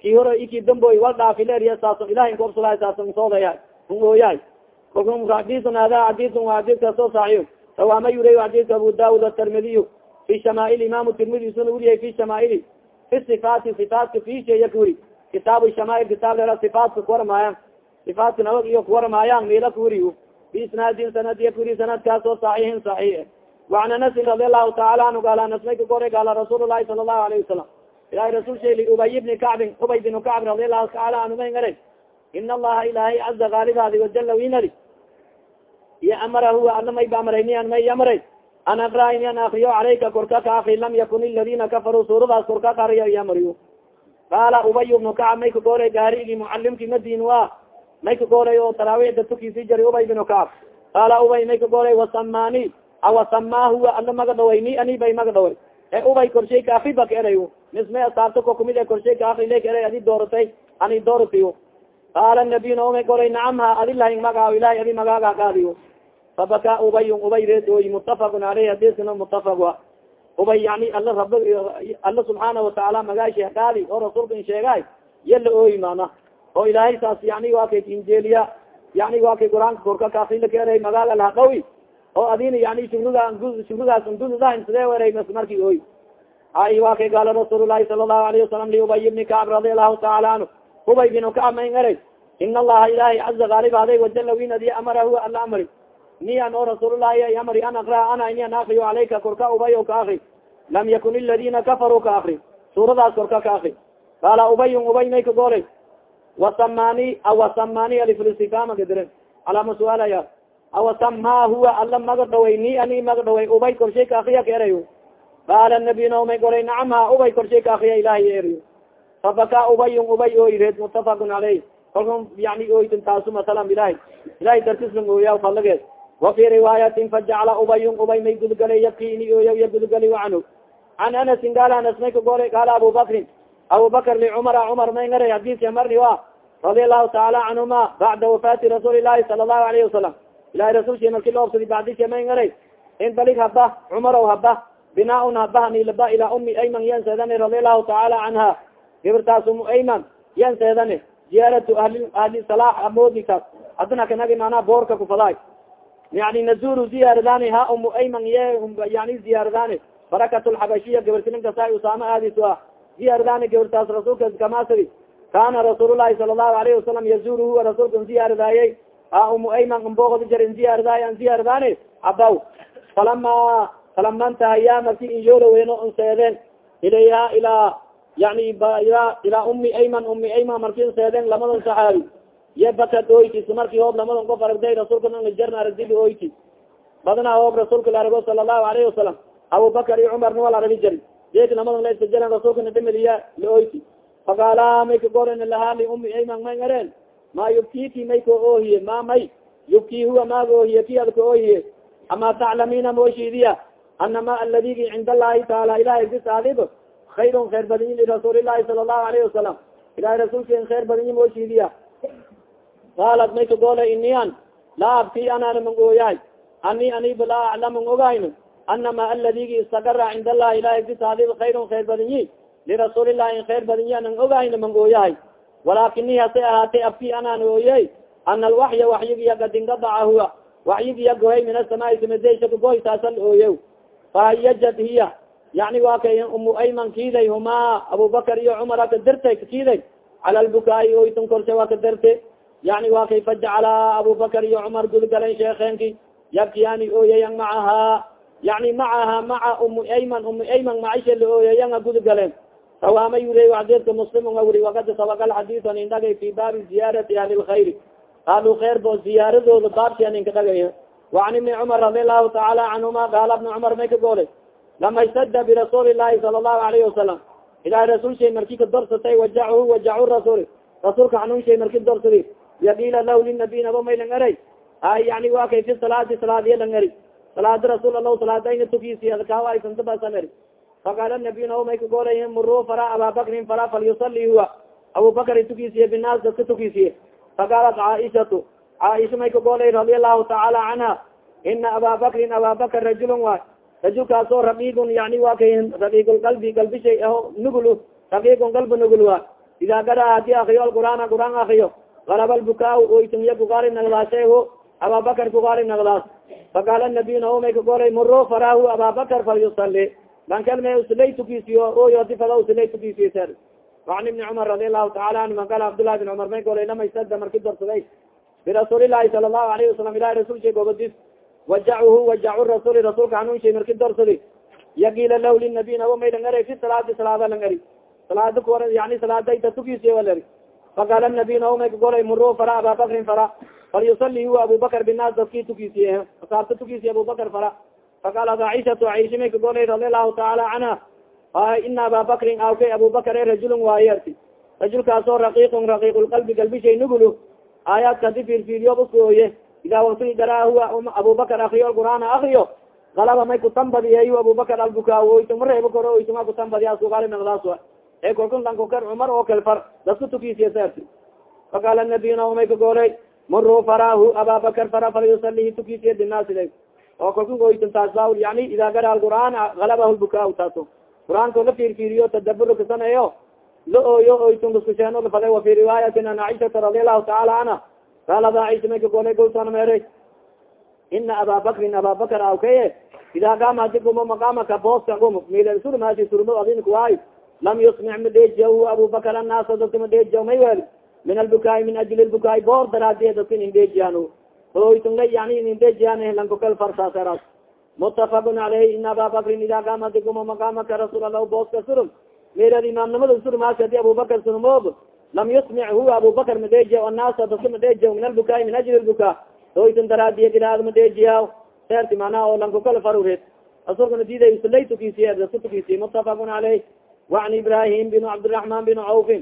ki hore iki damboy wal dhaafileeriya saaso ilahay nkaobsadahay saaso soodaya un ooyahay kalku xadisun hada xadisun wa xadiskaasoo saaxiyo rawaama yuriy xadiska abu daud atarmidiy fi shamaail imam tirmidi suna wuriyay fi shamaaili fi sifaati sifaatka fisheya kawuri kitaabu shamaail kitaab lera sifaatka kuwaramaayaan sifaatka nabag iyo kuwaramaayaan miila kawuriy bisnaadin sanadiya kuri sanadkaas oo saxiixin saxiix. Waan anasin radi allahu taala anhu gaal anas may ka koray gaala rasuul lahi sala allahu alayhi wasalam ilahi rasul sha ubay bni kacbin ubay binu kacb radi allahu taala anhu may ngara in allaha ilahay caza gaalibaadi wajala winari iyo amara huwa ana may ba amraynian may amray an akra ini an akriyo calayka korka ka akri lam yakun iladina kafaruu suuradaas korka ka ariyo iyo amriyo qaala ubay bnu kacb may ka koray gaarigi mucalimki madin wa may ka goray oo taraawiixda tukisi jari ubay binu kacb qaala ubay may ka goray wasamani awasamaa huwa ala maga dhaway ni ani bay maga dhaway. E ubay korshay ka akri baka eray mismay asaabta ko kumid e korshay ka akri lek eray adi dooratay ani dooratiyo qaala nabiy na umay goray nacam ha adi lahin magaaw ilahay adi magaaga qaadiyo. Fabaka ubay ubay reeoy mutafaqun aleyh hadiskana mutafaq wa ubay yani ala rab alla subxaana watacaala magaasha qaadi oo rasuulka in sheegay yala ooyi mana oo ilaahay saas yani waa kay injeliya yani waa kay qur'aanka korka kaasila ka eray magaal alhaqawi. Oo adina yani shugriga shugrigaas undudahin sidee eray marki oy ay waa kay gaala rasuul sala allahu alayhi wasalam liubay bni kacb radi taala anhu. Ubay binu kacb mayn eray in allaha ilahay caza gaalibaaday wajala winadi amara huwa ala amri niyan oo rasuullahi amri an akra ana ini an akriyo calayka korka ubay o ka akri lam yakun iladina kafaruu ka akri suuradaas korka ka akri qaala ubayun ubay may ka goolay wasamani awasamani aliflistifama kadire alama suaalaya awasama huwa ala maga dhaway ni ani maga dhaway ubay korshay ka akriya ka erayo qaala nabiy naomay golay nacam ha ubay korshay ka akriya ilahay erayo fabaka ubayun ubay oireed mutafaqun caleyh kalka yani oytin taasu masalan ilahay ilahay dartislang ooya falageed fi riwaayatin fajacala ubayun ubay may gudgalay yakini ooya ya gudgali canhu can anasin gaala anas may ka golay qaala abu bakrin abubakr licumara cumar may ngaray hadiska marni wa radi allahu taala canhuma bacda wafaati rasuuli lahi sala allahu alayhi wasalam ilahi rasulki marki loobsadi bacdisha may ngaray indalig haba cumarow haba binaaun haba nilaba ilaa umi ayman yan seedani radi allahu taala canha gibirtaas umu ayman yan seedani ziyaaratu ahli ahli salaax amoodikaas hadana kanagi manaa boorka kufadaay yani nazuru ziyaaradani ha umu ayman ye yani ziyaaradani barakat lxabashiya gibirtininkasaa usaama aadis a ziyaaradani gibirtaas rasuulka kamasadi kana rasuul lahi sala allahu alayhi wasalam yazuru huwa rasuulka ziyaaradayey a umu ayman mbogdi jar ziyaaradaaye an ziyaaradani habaw falama falama ntahaya marki inyoolo weyno nseedeen ilayha ilaa yani ilaa umi ayman umi ayman marki nseedeen lamadan saxaabi ye bakad oyti marki hoob lamadan qof aragday rasuulka jarna aragdili oyti badana hoob rasuulka la arago sala allahu alayhi wasalam abubakar iyo cumar nawal aragi jari dek lamadan la istajaran rasuulkana damadiya la oyti faqaala may ka goren lahaa liumi ayman may ngareen ma yubkiki may ka oohiye ma may. Yubki huwa maaga oohiye ki ad ka oohiye. Ama taclamina mooshiidiya anama aladigi cind allahi taala ilahay disaadib khayrun khayr badinyi lirasuuli lahi sala allahu alayhi wasalam ilahay rasuulken khayr badinyi mooshiidiya qaalat may ka goole inian laa abki anana mang ooyahay ani aniba laa aclamang ogayno anama aladigi istagara cind allahi ilahay disaadib khayrun khayr badinyi. Lirasuulillahi in khayr badinyi anan ogayno mang ooyahay walakini hase ahaatay abki anaan ooyey. Ana alwaxya waxyigiya gadingadaca huwa waxyigiya gohay min asamaai samadesha kagoy taasal ooye fahayajad hiya. Yani waa kay umu ayman kiiday huma abubakar iyo cumara ka dartay kiiday. Cala lbukaai oytun korshe waa ka darte yani waa kay fajacala abubakar iyo cumar gudgalan sheekeenki yabkiyani ooyayan macaha yani macaha maca umu ayman umu ayman macisha la ooyayanga gudgaleen sawaama yuriy xadiidka muslim nga wuri wakad sabakal xadiis an indhagay fi baabi ziyaarati ahli lkhayr ahlu khair bo ziyaaradooda baabsi an inka dhagay wacan ibni cumar radi allahu tacaala canhuma qaala bna cumar may ka goolay lama istada birasuuli llahi sala allahu alayhi wasalam ilahay rasuul shay marki ka dorsatay wajachu wajacu rasuul rasuulka xanuun shay marki dorsadi yaqiila lahu linabiy naba may lang eray ay yani wa kay fi salaati salaadiya lang eri salaadi rasuul alahu salaadayna tukisi adkaawaaysantabasan eri faqaala nabiy naba may ka goolay muruu fara ababakrin fara falyusali huwa. Abubakar tukisiye binaas dadka tukisiye faqaalat caaishatu caaisha may ka goolay radia allahu tacaala canha ina aba bakrin aba bakr rajulun waay rajulkaasoo raqiigun yani wa kay raqiiqulqalbi galbishay aho nugul raqiiqun galba nugul waa ida gara haddii akriyo alqur'aana qur'aan akriyo alab lbukaa oytimiya kugali nagdaasheego ababakar kugali nagdaas faqaala nabiy naomay kagolay muro faraahu ababakar falyusali bankalme usilaytukisiyo oyodifada usilaytukisiser wacan ibni cumar radi allahu taala anhu man kala cabdulahi bin cumar may golay lama isada marki dorsaday birasuulilahi sala allahu alayhi wasalam ilahi rasulsha goobadis wajachu wajacu rasuli rasulka hanuunshay marki dorsadi yagiila lah linabiy naomay langari fi salaadi salaada langari salaada yani salaadayta tukisiyo walari faqaala nabiy nabo may kagolay muro fara ababakrin fara falyusali huwa abubakar binaas dadki tukisiye asaabta tukisiye abubakar fara faqaalat caiشhatu caiشha may kagolay radi allahu taala canha ina ababakrin awkay abubakar e rajulun waayerti rajulkaasoo raqiiqun raqiiqulqalbi galbishay nugulu aayaadka hadi fiirfiiriyo uskooye ida waktigi garaa huwa abubakar akriyo alqur'aana akriyo galaba may kutambadiye abubakar albukaa oytuma reebo koro oytuma kutambadiya sugaali nagdaas e kolkun lankokar cumar oo kal far dasku tukisiye seerti faqaala nabiyuna may kagoolay muruu farahu ababakar fara falyusalihi tukisiye dinaasida oo kolkun oytin taas ba yani ida gara alqur'aan galabah lbukaa taaso. Qur'aanko la fiirfiiriyo tadabur kasaneeyo la ooyo oytun kuskusheeno lafade wa fi riwaayatin an caiشhata radi allahu taala canha qaalad caiشha may kagolay goltona meeray ina ababakrin ababakar awkaye ida gama hadi gumo maqamaka booska gum mil surmaasi surmo adinku waayo lam yusmic madheejiya abubakar annaasa dadka madheejiya may weli min albukaai min ajli lbukaai boor daraadiye dadka indheejiyaan oytunga yani indheejiyaan lankokal farsaaseras mutafaqun caleyh ina ababakrin ida gama hadi gumo maqamaka rasuul allah booska surum mirad imaamnimada surmaasi hadi abubakar surmoob lam yusmic huwa abubakar madheejiya annaasa dadka madheejiya min albukaai min ajli lbukaa oytun daraadiye giraad madheejiya seerti manaa oo lankokal farureed rasuulkana diiday daska tukisiye mutafaqun caleyh وan ibrahim بن cabdالرحman بن cوفin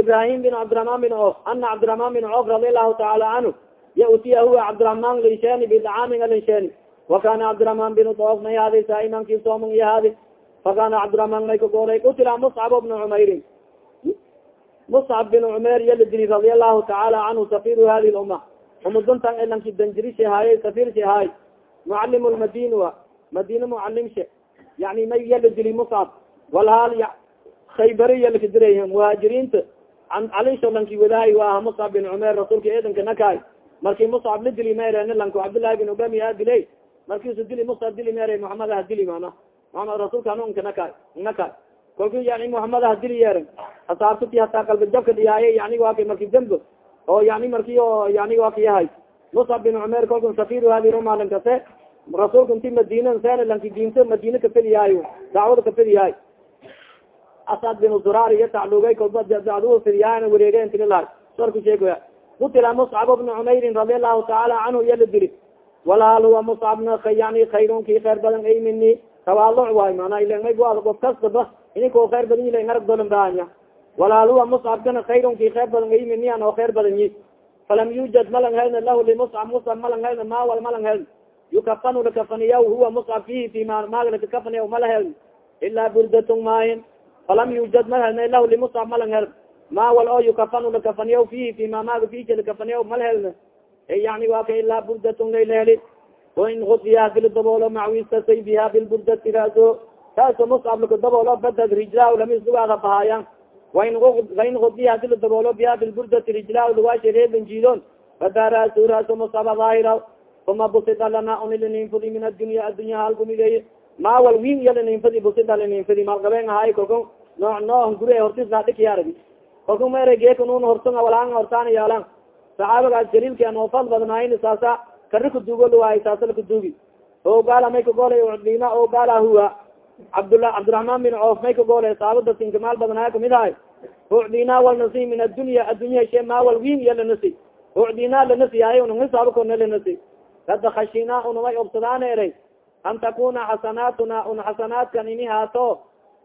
ibrahim بن cabdiرحman بن cوf ana cabdiرحman بن cوf رadi الlahu taعala canhu yautiya huwa cabdiرحman linsheni bidcaamin alinsheni wakana cabdiرحman بن cوf may hadi saimanki soomon iyo hadi fakana cabdiرحman may kagoolay kutila مصcab بن cmayrin مصcab بن cmer yala dili رadi الlahu taعala canhu safir hadi الuma umuduntan elanki danjirishi haaye safirshi haay mucalim lmadin wa madina mucalimshe yani may yala dili مصcab walhaal khaybariya lakadirayh muhaajiriinta an calisho lanki wadahay waa muscab bin cumer rasuulka eedanka nakaay marki muscab la dili meeren lanku cabdillahi bin ubami a dilay. Markiisu dili muscab dili mere muhamed ha dili mana muhamed rasuulka anunka nakaay nakaay kolku yani muhamed ha dili yeeren asaabtati hataa qalbi jabka dhiyaaye yani waa kay marki dembo. Oo yani marki o yani waa kayahay muscab bin cumer kolku safir hadi romalin kase rasuulka inti madina sen lanki diinta madina kafediyahay dacwada kafediyahay asad bin zurar iyo taclugay kolba dacdu fidiyaana wareegen tirilahay sarku sheegoya kutila muscab bna cumeyrin radi allahu taala canhu iya la dili walaal huwa muscabna yani khayrunki khayr badan ay mini tawaaloc waay mana ilamay of kastaba ininko khayr badan ila ngarag dolan baanya walaal huwa muscabkana khayrunki khayr badan ay mini an oo badan yi falam yujad malang helna lahu limuscab muscab malang helna mawal malang helna yukafanu lakafaniya huwa muscab fihi fi ma maglakakafaniya mala helna ilaa burdatun maayin falam yujad ma helna lahu limuscab malang hel ma wal oo yukafanu lakafaniya fihi fi ma maga fija lakafaniya mal helna yani waa ka ilaa burdatun layla heli wain hufiya hadi ladaboolo macwistasay biha bilburdati raaso taaso muscab laka daboolo badad rijlaa lamislugaada bahaayan wain wain hufiya hadi ladaboolo biha bilburdati rijlaa lugaasha reeban jiidon fada raaso raaso muscaba daahira uma busida lana unilaninfudi min addunya addunya halgumigey ma wal win yalaninfadi busida laninfadi malqabeen ahaay kolka nooc nooc guri hortisnaadhikyaaragi kolka mere geekanun hortunga walaan hortaan yaalan saxaabagaas jaliilka noofal badnaayin saasa kari kadugo luwaay saasa lakadugi o gaala may kagolay udima o gaala huwa. Cabdla cabdiraحman bin coof may ka goole saabada sinkamaal badnaa ka mid ahay. Ucdinaa walnasi min addunya addunya she maawal win iyo lanasi ucdinaa lanasi ay unangisaabakona lanasi kada khashinaa unamay obsadaan eray an takuna xasanaatuna un xasanaadkan ini haato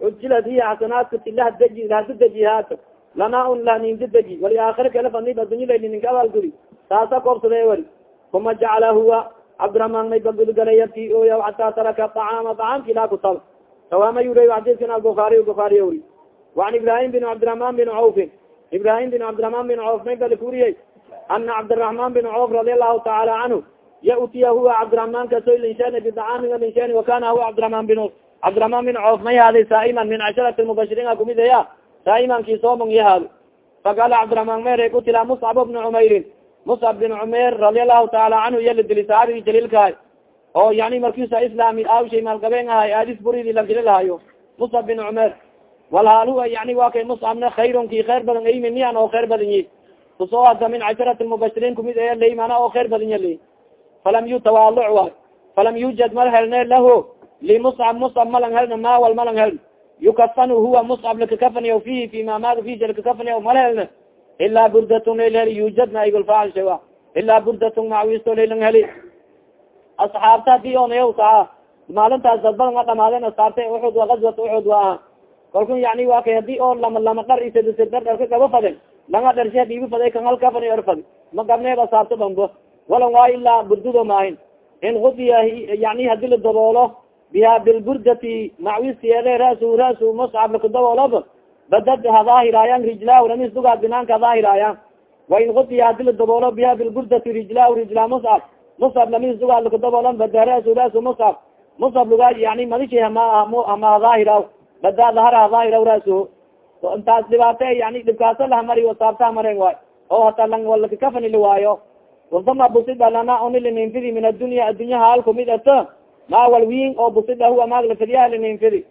ujilad hiya xasanaatka tilahadji lahadajihaaka lanaa un lahnindadaji wali aakhira kala fadnib addunyadayni ninka abaalgudi taasa koobsadee wali uma jacala huwa cabdiramaan may bagudgalayati oya xataa taraka acaama acaamki ilaa kutab sawaama yurey xadiiskan albukaariy bukaariy wuri waan ibrahim bin cabdiramaan bin cawfin ibrahim bin cabdiramaan bin cawf may balkuriyey ana cabdiraحman bin cawf radi allahu tacaala canhu ya utiya huwa cabdiramaan kasoy linsheene bidacaamiga linsheene wakana huwa cabdiramaan bin cabdiraحman bin cawf may haaday saaiman min casharati mubashiriin a kumid aya saaimankii soomon yahaado faqala cabdiraحman mere kutila muscab bna cmayrin muscab bin cumer radi alahu taala canhu iya la dili saxaabigi oo yani markiisa islaami awshay maalgabeen ahay aadis buridi lagililahayo muscab bin cumer walhaal huwa yani wa kay muscabna khayrun ki khayr badan ayminian oo khayr badan yi. Kusoo hada min casharati mubashiriin kumid aya laymana oo khayr badan yali falam yutawaluc waay. Falam yujad mal helne lahu limuscab muscab malang helna mawal malang heln yukafan huwa muscab lakakafaniya fihi fi mamada fisa lakakafaniya mal helna ilaa burdatun layl heli yujadna igulfaacilsha ilaa burdatun macawisto laylang heli. Asxaabta haddii onayaw saa maalintaas dadbadan a dhamaadeen asaabta uxud wa gazwat uxud wa. Aha kalkun yani wa kay haddii oo lama lama dhar isadisdar dharka gaba faden langa dharshe dhiibi faday kan hal kafan erfad ma gabneeb asaabta dambo walan waa ilaa burdudo maahin in. Gudiya yani haddii la daboolo biha bilburdati macwistiyeede rasu rasu muscab lakadaboolob badad hadaahiraayan rijlah ramis dugaad binaanka hadaahiraayan wain gudiya haddii la daboolo biha bilburdati rijlah rijla muscab musab lamis dugaad lakadaboolon bada rasu rasu muscab musab lugaa yani madishi hama hadaahiraw bada dahara hadaahiraw rasu intaas dhibaate yani dhibkaasa lahamari wasaabta maren waay oo hata lang walakakafani liwaayo wasama busida lana unilininfidi min addunya addunya haalku mid ato maawal wiin oo busida huwa maaglafidyaha lininfidi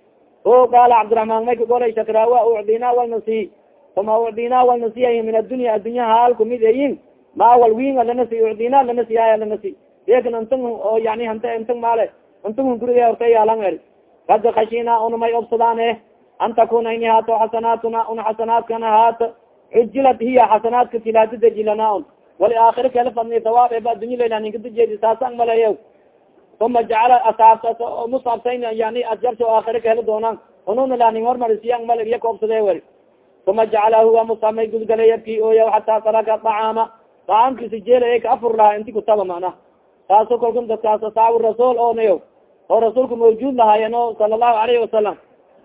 o qaala cabdiraحman may kagolay shakraawa ucdina walnasi uma ucdina walnasiyahi min addunya addunya haalku mid ayin maawal wiin lanasi ucdina lanasiyaaya lanasi ekan intang oo yani hanta intang maale intang guriga horta yaalan eri kada khashina una may obsadaan eh an takuna ini haato xasanaatuna una xasanaadkana haato xujilad hiya xasanaadka tilaada dejilana un. Wali aakhira kala fadni sawaab eba addunya layla ninkadejeedi saasang maleeya uma jacala musabsayn yani asjarta aakhira kaheli doonaan ununa laning hormarisiyang mal iya koobsade weri uma jacala huwa musamay gudgalay yabki oya xataa taraka dacaama dacaamkisi jeelaya ka afur lahaa inti kutaba mana taaso kalkun dadkaas asaabu rasuul oonayo oo rasuulka mawjuud lahaayen o sala allahu alayhi wasalam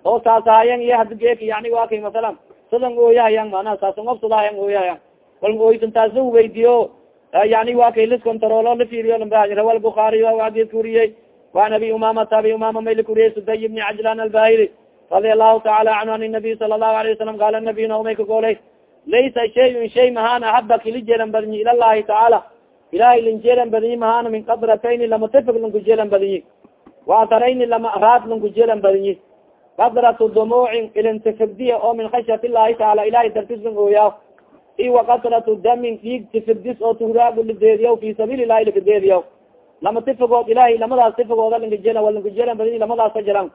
oo saas hayan iyo hadigeek yani wa kay masalan sidan ooyahayan mana saasan obsadahayan ooyahayan wal oysan taasa weydiyo yani wa kay liscontrolo la fiiriyo rawa lbuaariy adis kuriyey. Waan abi umamata abi umama may la kuriyey suday bni cajlan albahili radia allahu taala canhu an nabiy sala allahu alayه wasalam qaala nabiy naomay ka goolay. Laysa shayun shay mahaan axaba kilijeelan badinyi ila llahi tacaala ilahay linjeelan badinyi mahaan min qadratayni lama tafig lankujeelan badinyi waatarayni lama raad lankujeelan badinyi qadratu dumuucin ilintifigdiya oo min khashyat illahi taala. Ilahay dartislan ooyaa i wakatratu damin dhiig tifigdis oo tuhraag ladeediya fi sabiili lahi lakadeediya lama tifigood ilahay lamadaas tifigooda linkajela walinkajela badini lamadaasa jiran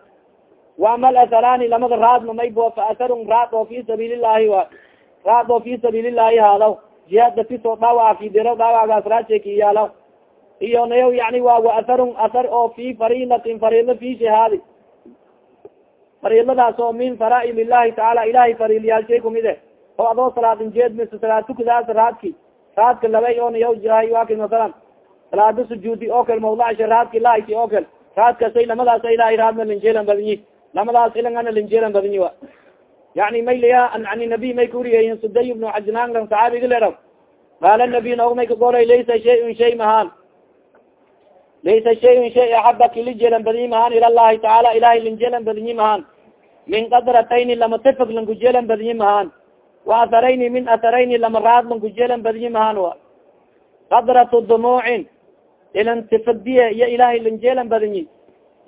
waamal atharani lamada raadna maybo fa atharun raad oo fi sabiili llahi wa raad oo fi sabiili llahi haadaw jihaad datisoo dhaawaca fidero dhaawacgaas raadsheki iyaalaw iyo nayaw yani wa atharun athar oo fi fariilatin fariilo fi shahaadi fariiladaas oo min faraail illahi tacaala ilahay fariilyaalshay kumide oo adoo salaadin jeed mis salaad tukadaas raadki raadka labay oo nayaw jirahay waki masalan salaada sujuudi oo kale mawdacasha raadki lahayti oo kale raadkasay lamadaasa ilahay raadna linjeelan badinyi lamadaas ilangana linjeelan badinyi wa. Yani maylaya an nabiy may kauriyeyin suday bnu xajnaanlan saxaabigi leraw qaala nabiy naog may kagolay laysa shayun shay mahaan. Laysa shayun shay axaba kilijeelan badinyi mahaan ila llahi tacaala ilahay linjeelan badinyi mahaan. Min qadratayni lama tafag lankujeelan badinyi mahaan wa atharayni min atharayni lama raad lankujeelan badinyi mahaan wa qadratu dumuucin ilantifagdiye iyo ilahay linjeelan badinyi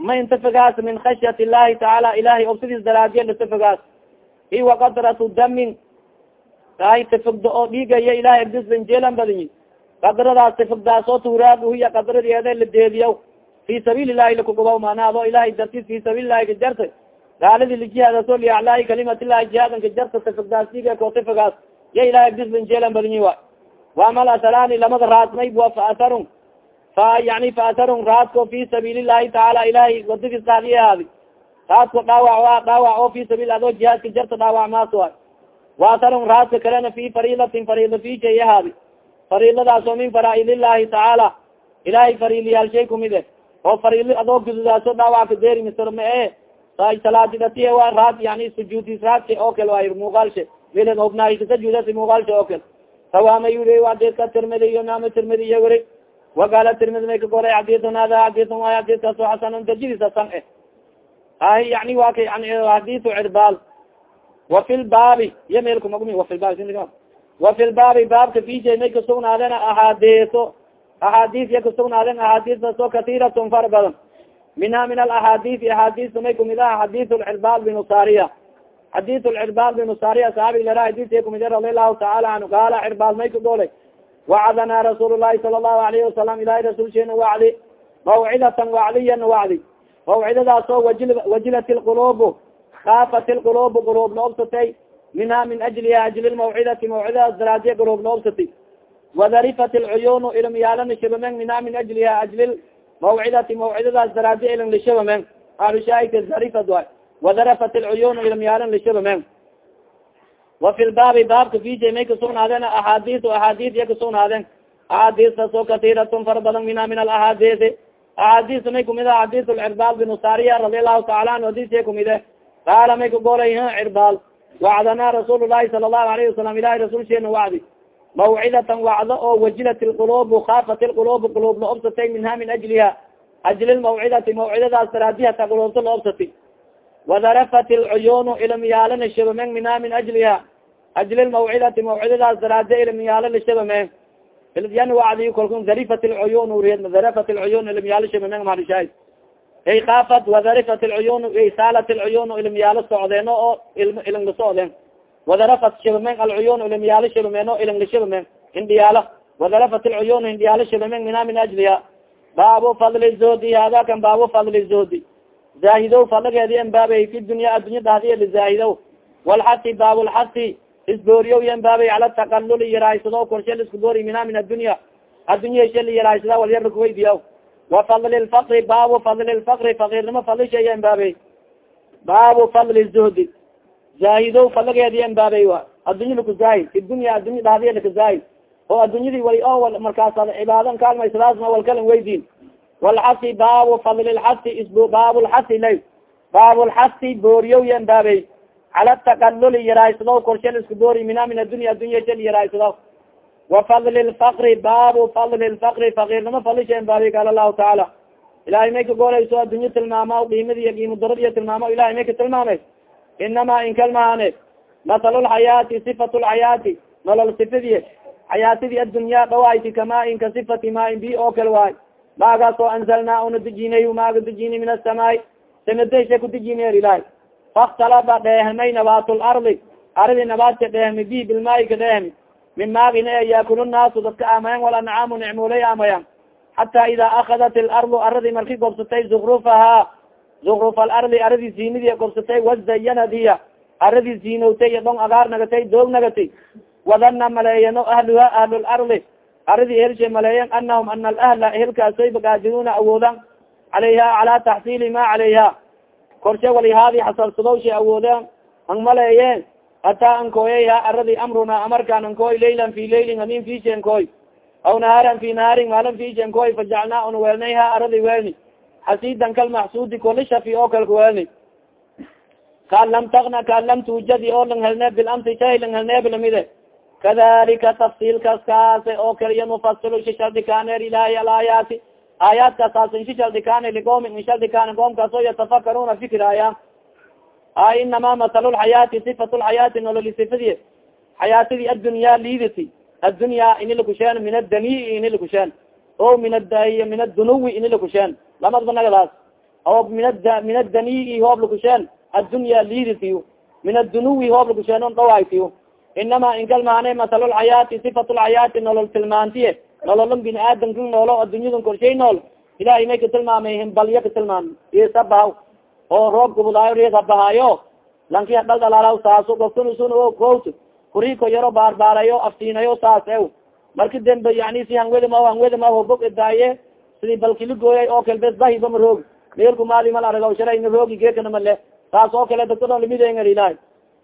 ma intafagaas min khashyat illahi tacaala ilahay obsidiis daraadiye latafagaas i waqadratu damin ay tifagdo oo dhiiga iyo ilahay agdis linjeelan badinyi qadradaas tifagdaas oo tuuraag hiya qadradeeda ladeediya fi sabiili lahi lakugubaw mana ado ilahay dartis fi sabiili lahi kajarta gaaladi lijihaadaso liaclaahi kalimatillahi jihaadan kajarta tafagdaasiga kootafagaas ya ilahay dislinjeelan badinyi wa. Waamal asalani lamada raasmay bua fa atharun fa yani fa atharun raasko fi sabiili llahi tacaala ilahay wadadis daadi ahaadi raasko dhaawac dhaawac oo fi sabiil adoo jihaadka jarta dhaawac maas waay wa. Atharun raaska kalena fi fariidatin fariida fi shay ahaadi fariidadaas min faraaid illahi tacaala ilahay fariiliyaal shay kumid e oo fariili adoo gududaaso dhaawac ka deeri e salaadidati wa raad yani sujuudis raadka oo kale waay muuqaalshe milen obnaahikasajuudasi muuqaalshe oo kale sawaama yuri adidka tirmidi iyo naama tirmidi iyo weri wagaala tirmidi may ka golay xadiun hada xadiun waay xadiiskaaso xasanan darjidisa san e ay yani wa ka xadisu cirbaal wa fi lbaabi iyo meelkumagumi wa fi lbaabi wa fi lbaabi baabka fija may kasugnaadeen axaadiso axaadiis iya kasugnaadeen axaadiistaas oo katiiratun far badan minha min alaxaadiisi axaadiista may kumid ah xadiis lcirbaal binu sariya xadiis lcirbaal binu sariya saxaabi lera xadiiska kumid radi allahu taala anhu qaala cirbaal may ka golay wacdana rasuul llahi sala allahu alayhi wasalam ilahi rasuulsheena wacdi mawcidatan wacdiyan wacdi. Mawcidadaas oo waji wajilat lqulubu kaafat lqulubu qulub noobsatay minha min ajliha ajli lmawcidati mawcidadaas daraadiya qulub noobsati wadarifat lcuyunu ilmyaalana shibameng minha min ajliha ajli mawcidati mawcidadaas daraadiya ilan lishabameng alushaahidka darifat waay wadarafat lcuyunu ilmyaalan lishabameng wa fi lbaabi baabka fija may kasugnaadeen axaadiis axaadiis iya kasugnaadeen axaadiistaas oo katiiratun fara badan minha min alaxaadiisi axaadiista may kumid ah xadiis lcirbaal binu sariya radi allahu taala anhu hadisiya kumide qaala may kagolay cirbaal wacdana rasuul lahi sala allahu alayhi wasalam ilahi rasuulsheena wacdi mawcidatan wacdo oo wajilat lqulubu kaafat lqulubu qulub la obsatay minha min ajliha ajli lmawcidati mawcidadaas daraadihata qulubta la obsati wadarafat lcuyunu ilmiyaalana shabameng minha min ajliha ajli lmawcidati mawcidadaas daraadi ilmiyaalo la shabameng yan wacdi kalku darifat lcuyun uried darafat lcuyun ilmiyaalo shabameng marishaay ay kaafat wadarifat lcuyun ay saalat lcuyun ilmiyaalo socdeeno oo ilin la socdeen wadarafat shabameng alcuyun ilmiyaalo shabameeno ilin la shabameng hindhiyaalo wadarafat lcuyun hindhiyaalo shabameng minha min ajliha baabu fadli zodi hada kan baabu fadli zodi zaahidow fadlageedi embaabay fi dunya addunya dhahdiya lizaahidow walxasi baabulxasi isbooriyow embaabay cala takaluli yaraaysado korshe la isku boori minha min addunya addunya she la yaraaysada walyarla kuweydiyaw wa fadli lfakri baabu fadli lfakri fakirnimo fadlisheya embaabay baabu fadli zuhdi zaahidow fadlageedi embaabay wa addunya lakuzaahid fi dunya addunya dhahdiya lakazaahid oo addunyadii wali o markaas cibaadan kaalmaysadaasma walkalan weydiin walxasi baabu fadli lxasi baab lxasi lay baab lxasi booriyow yan baabey cala takaluli yaraaysado korshe la isku boori mina min addunya addunya shel yaraaysado wa fadli lfakri baabu fadli lfakri fakirnimo fadlishan baabey qaala lahu tacaala ilahay may ka gooleyso addunya tilmaama qiimadi iyo qiimo darad iyo tilmaamo ilahay may ka tilmaamay inama inkalmaane masalulxayaati sifat lxayaati nolol sifadiye xayaatidii addunya dhawayti kamaain ka sifati maain bi oo kale waay maagaas oo anzalnaa una dejinay maaga dejini min asamaai sanadesha kudejiner ilahay faktalafa dheehmay nabaat lardi aridi nabaadka dheehmi bi bilmaayi ka dheehmi min maagina e yaakulu naasu dadka amayan wal ancaamu nicmoolay amayan xata ida akadat ilardu aradi marki gobsatay zukrufahaa zukruf alardi aradi ziinidi gobsatay wazayanadiya aradi ziinowtay dhong agaar nagatay doog nagati wadana maleeyano ahluha ahlulardi aridi helshe maleeyan anahum ana alahla ehelkaasay baqaadiruna awoodan. Calayha calaa taxsiili ma calayha korshe walihaadi xasalsadowsha awoodeen ang maleeyeen hataa ankooyayha aradi amruna amarkaan ankooy laylan fi laylin amin fishen kooy. Aw nahaaran fi nahaarin maalin fishen kooy fajacnaa un weelnayha aradi weelni xasiidan kalmaxsuudi kolishafi oo kalka weelni kaan lam takna kaan lam tuujadi oo lang helne bilamsi shay lang helneeblamide kadalika tafsiilkas kaase oo kaliya nufasilu shishaldikaner ilahi alaayaati aayaadkaas shishaldikaane ligoomin inshaldikaane goomkaas oo yatafakaruna fikiraya a inama masalu lxayaati sifat lxayaati nololi sifadi xayaatidii addunya liidati addunya ini min adanii ini lakusheen o min min adunuwi ini lamadba nagadaas o min adanii hoob lakusheen addunya liidati min adunuwi hoob lakusheen on dhawayti inama inkalmaane masal lxayaati sifat lxayaati nolol tilmaantiye nololan bini aadamka noolo addunyadun korshay nool ilahay may katilmaamay himbalyo katilmaamay isabahaw oo roob gubudaayo riisabahaayo lanki dhaldhalaalaw saaso gofkanusun kowt kuriko yaro baarbaarayo aftiinayo saas ew marki dembe yani si hanwedima hanwedima hobog idaaye sidii balkiligooyay oo kale bes bahiba ma roogi. Meelku maadi mal aragaw shalay na roogi geekana male saas oo kale dadkadon lamidengar ilahay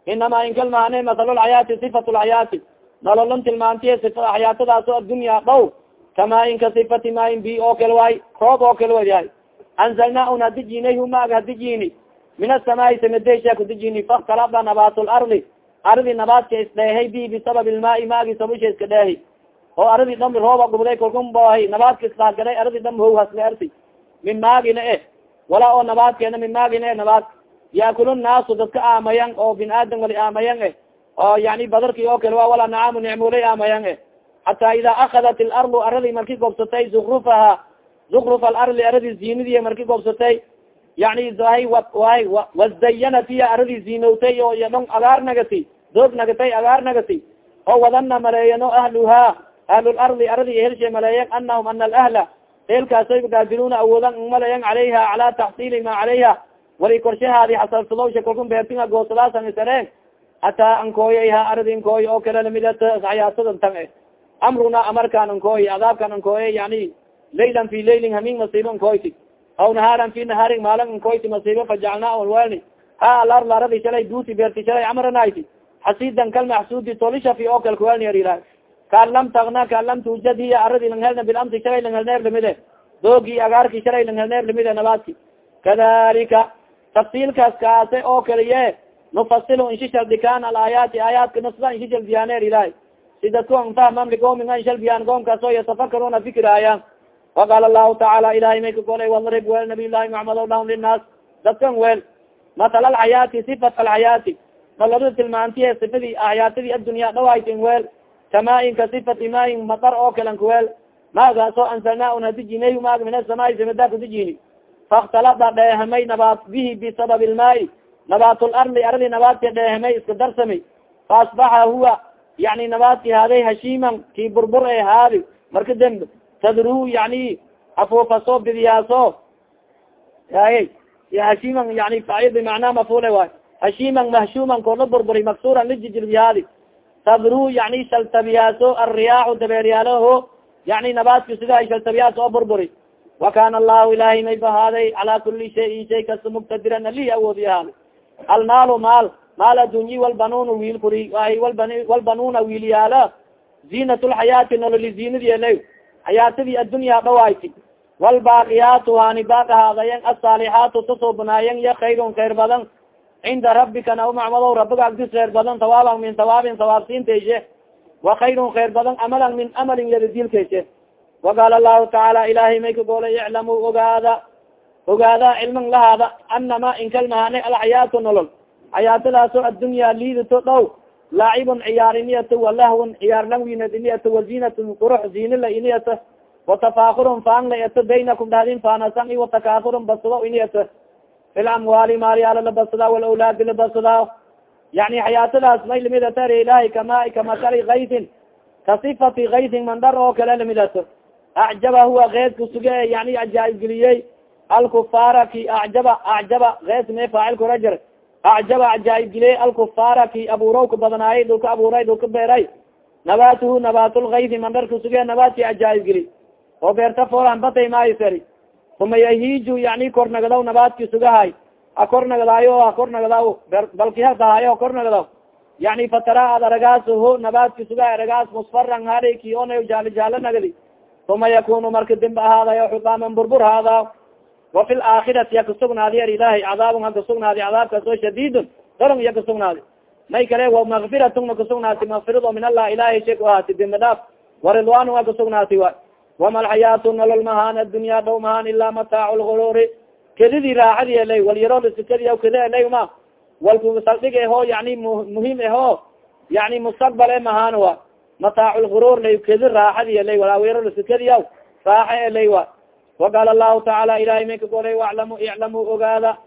inama inkalmaane masalulxayaati sifat lxayaati nololon tilmaantiye sifa xayaatadaas oo addunya dhow kama inka sifati maain bi oo kale waay roob oo kale wayahay anzalna un hadijinay humaag hadijini min asamaai samadesha kudijini faktalaba nabaat lardi ardi. Nabaadka isdheehay bi bisabab ilmaai maagi sabusha iska dheehi oo ardi dham rooba gubday kalkun bohay nabaadka isdaagaday ardi dham how hasle arti. Min maagina eh walaa oo nabaadkeena min maagina eh nabaad. Yaakulu naasu dadka aamayan oo bin aadam wali aamayan eh. Oo yani badarki oo kale waa wala nacaamu nicmulay aamayan eh. Xataa ida akadat ilardu aradi marki gobsatay zukrufaha zukruf alardi aradi ziinadiy marki gobsatay yani hay way wazayanat iya aradi ziinowtay oo iyo dhon agaar nagati doog nagatay agaar nagati oo wadana maleeyano ahluha ahlulardi aradi helshe maleeyan anahum ana alahla. Eelkaasay gaadiruna awoodan maleeyan calayha cala taxsili ma calayha. Wali korshahaadi xasalsadowsha kalkun beertinga goosadaasan isareen hataa ankooyayha aradi nkooy oo kale lamidata xayaasadan tan e amruna amarkaan ankooy adaabkan ankooye yani laylan fi laylin hamin masiibo nkoyti aw nahaaran fi nahaarin maalin nkoyti masiibo fajacalna welni ha alar laradi shalay duuti beerti shalay amranayti xasidan kalmaxsudi tolishafi oo kal kuwelni arilah kaan lam tagna kaan lam tuujad hiya aradi lang helna bilamsi shalay lang helneer lamide doogi agaarki shalay lang helneer lamide nabaadki kadalika tafsiilkaas kaase oo kaliye nufasilu inshishal dikaan alaayaati aayaadka nasda inshishal biyaaneer ilahi sidadkuan fahmam ligoominga inshal biyaan goomkaas oo yatafakaruna fikiraayaan waqaala lahu tacaala ilahay may ka wadrib wel nabiy llahi maxamed o lahum linaas dadkan wel. Masal alxayaati sifat alxayaati noloda tilmaantiye sifadii xayaatadii addunya dhawaytin wel kamaain ka sifati maain matar oo kalan kuwel maagaasoo ansalnaa un hadijinay maag min asamaai samada kudijini fakhtalada dheehamay nabaat bihi bisabab ilmaai nabaatulardi ardi nabaadka dheehamay iska darsamay. Faasbaxa huwa yani nabaadki haaday hashiman kii burbur e haadi. Marka dembe tadru yani afuufaso bidiyaaso. Ay hashiman yani bimacnaa mafule waay. Hashiman mahshuman koola burburi maksuran lijijilbihaadi tadru yani shaltabiyaaso alriyaaxu dabeeryaalaho yani nabaadki sida ay shaltabiyaas oo burburi wakana allahu ilahay may bahaaday calaa kuli shayin shay kasta muktadiran alihi awoodi ahaada almaalu maal maal adunyi walbanun wiil kuri walbanuna wiilyaala ziinat lxayaati nololi ziinadiele xayaatadii addunya dhawayti walbaaqiyaatu hani baaqahaadayan asaalixaatu tasoobnaayan ya khayrun khayr badan cinda rabbika na umacmado rabiga agdis khayr badan tawaaban min tawaabin tawaabsiintayshe wa khayrun khayr badan amalan min amalin yadadiilkayshe waqaala lahu tacaala ilahay may ka goolay iclamu ogaada ogaada cilman lahaada anama inkalmahane alxayaatu nolol xayaatadaasoo addunya liidato dhow laacibun ciyaar iniyata walahwun ciyaar langwinad iniyata wazinatun qurux ziinila iniyata watafaakurun faan la eto baynakum dhahdin faanasan i watakaasurun basado iniyata fil amwaali maalyaala labasada walawlaadi labasada yani xayaatadaas may lamidata ilahay kama kamasali kaysin ka sifati kaysin mandar oo kale lamidato acjaba huwa keesku suge yani ajaaib geliyey alkufaara ki acjaba acjaba kees me faacilku rajar acjaba ajaaib giliyey alkufaara ki abuuraw ka badanaayay dhulka abuuray dhulka beeray nabaatuhu nabaatulkaysi mandarka suge nabaadki ajaaib gili oo beerta foolan batay maayo sari uma yahiiju yani kornagadaw nabaadki sugahay. Ha kornagadaayo ha kornagadaw balki hadahaayo ha kornagadaw yani fatara ad aragaas ho nabaadki sugahay aragaas musfaran hariki ona jaalo jaalo nagadi. Uma yakunu marka dimba ahaadayo xudaaman burbur haada wa fi laakhirati ya kasugnaadi ar ilahay cadaabun ha kasugnaadi cadaabkaas oo shadiidun daron iya kasugnaadi may kale wa makfiratun na kasugnaati makfirado min allah ilahay shek ahaati dimba dhaaf. Waridwaanu ha kasugnaati wa wama alxayaatu nolol mahaan addunya dhow mahaan ilaa mataacu lgururi kedidii raaxadi elay wal yaro lisikadi keda elay ma walku saldhig eho yani muhiim eho yani mustaqbal e mahaan wa mataac lgurur lay kedi raaxadi elay walaawero lisikadiya raaxa elay wa waqaala allahu tacaala ilahay may ka golay waclamu iclamu ogaada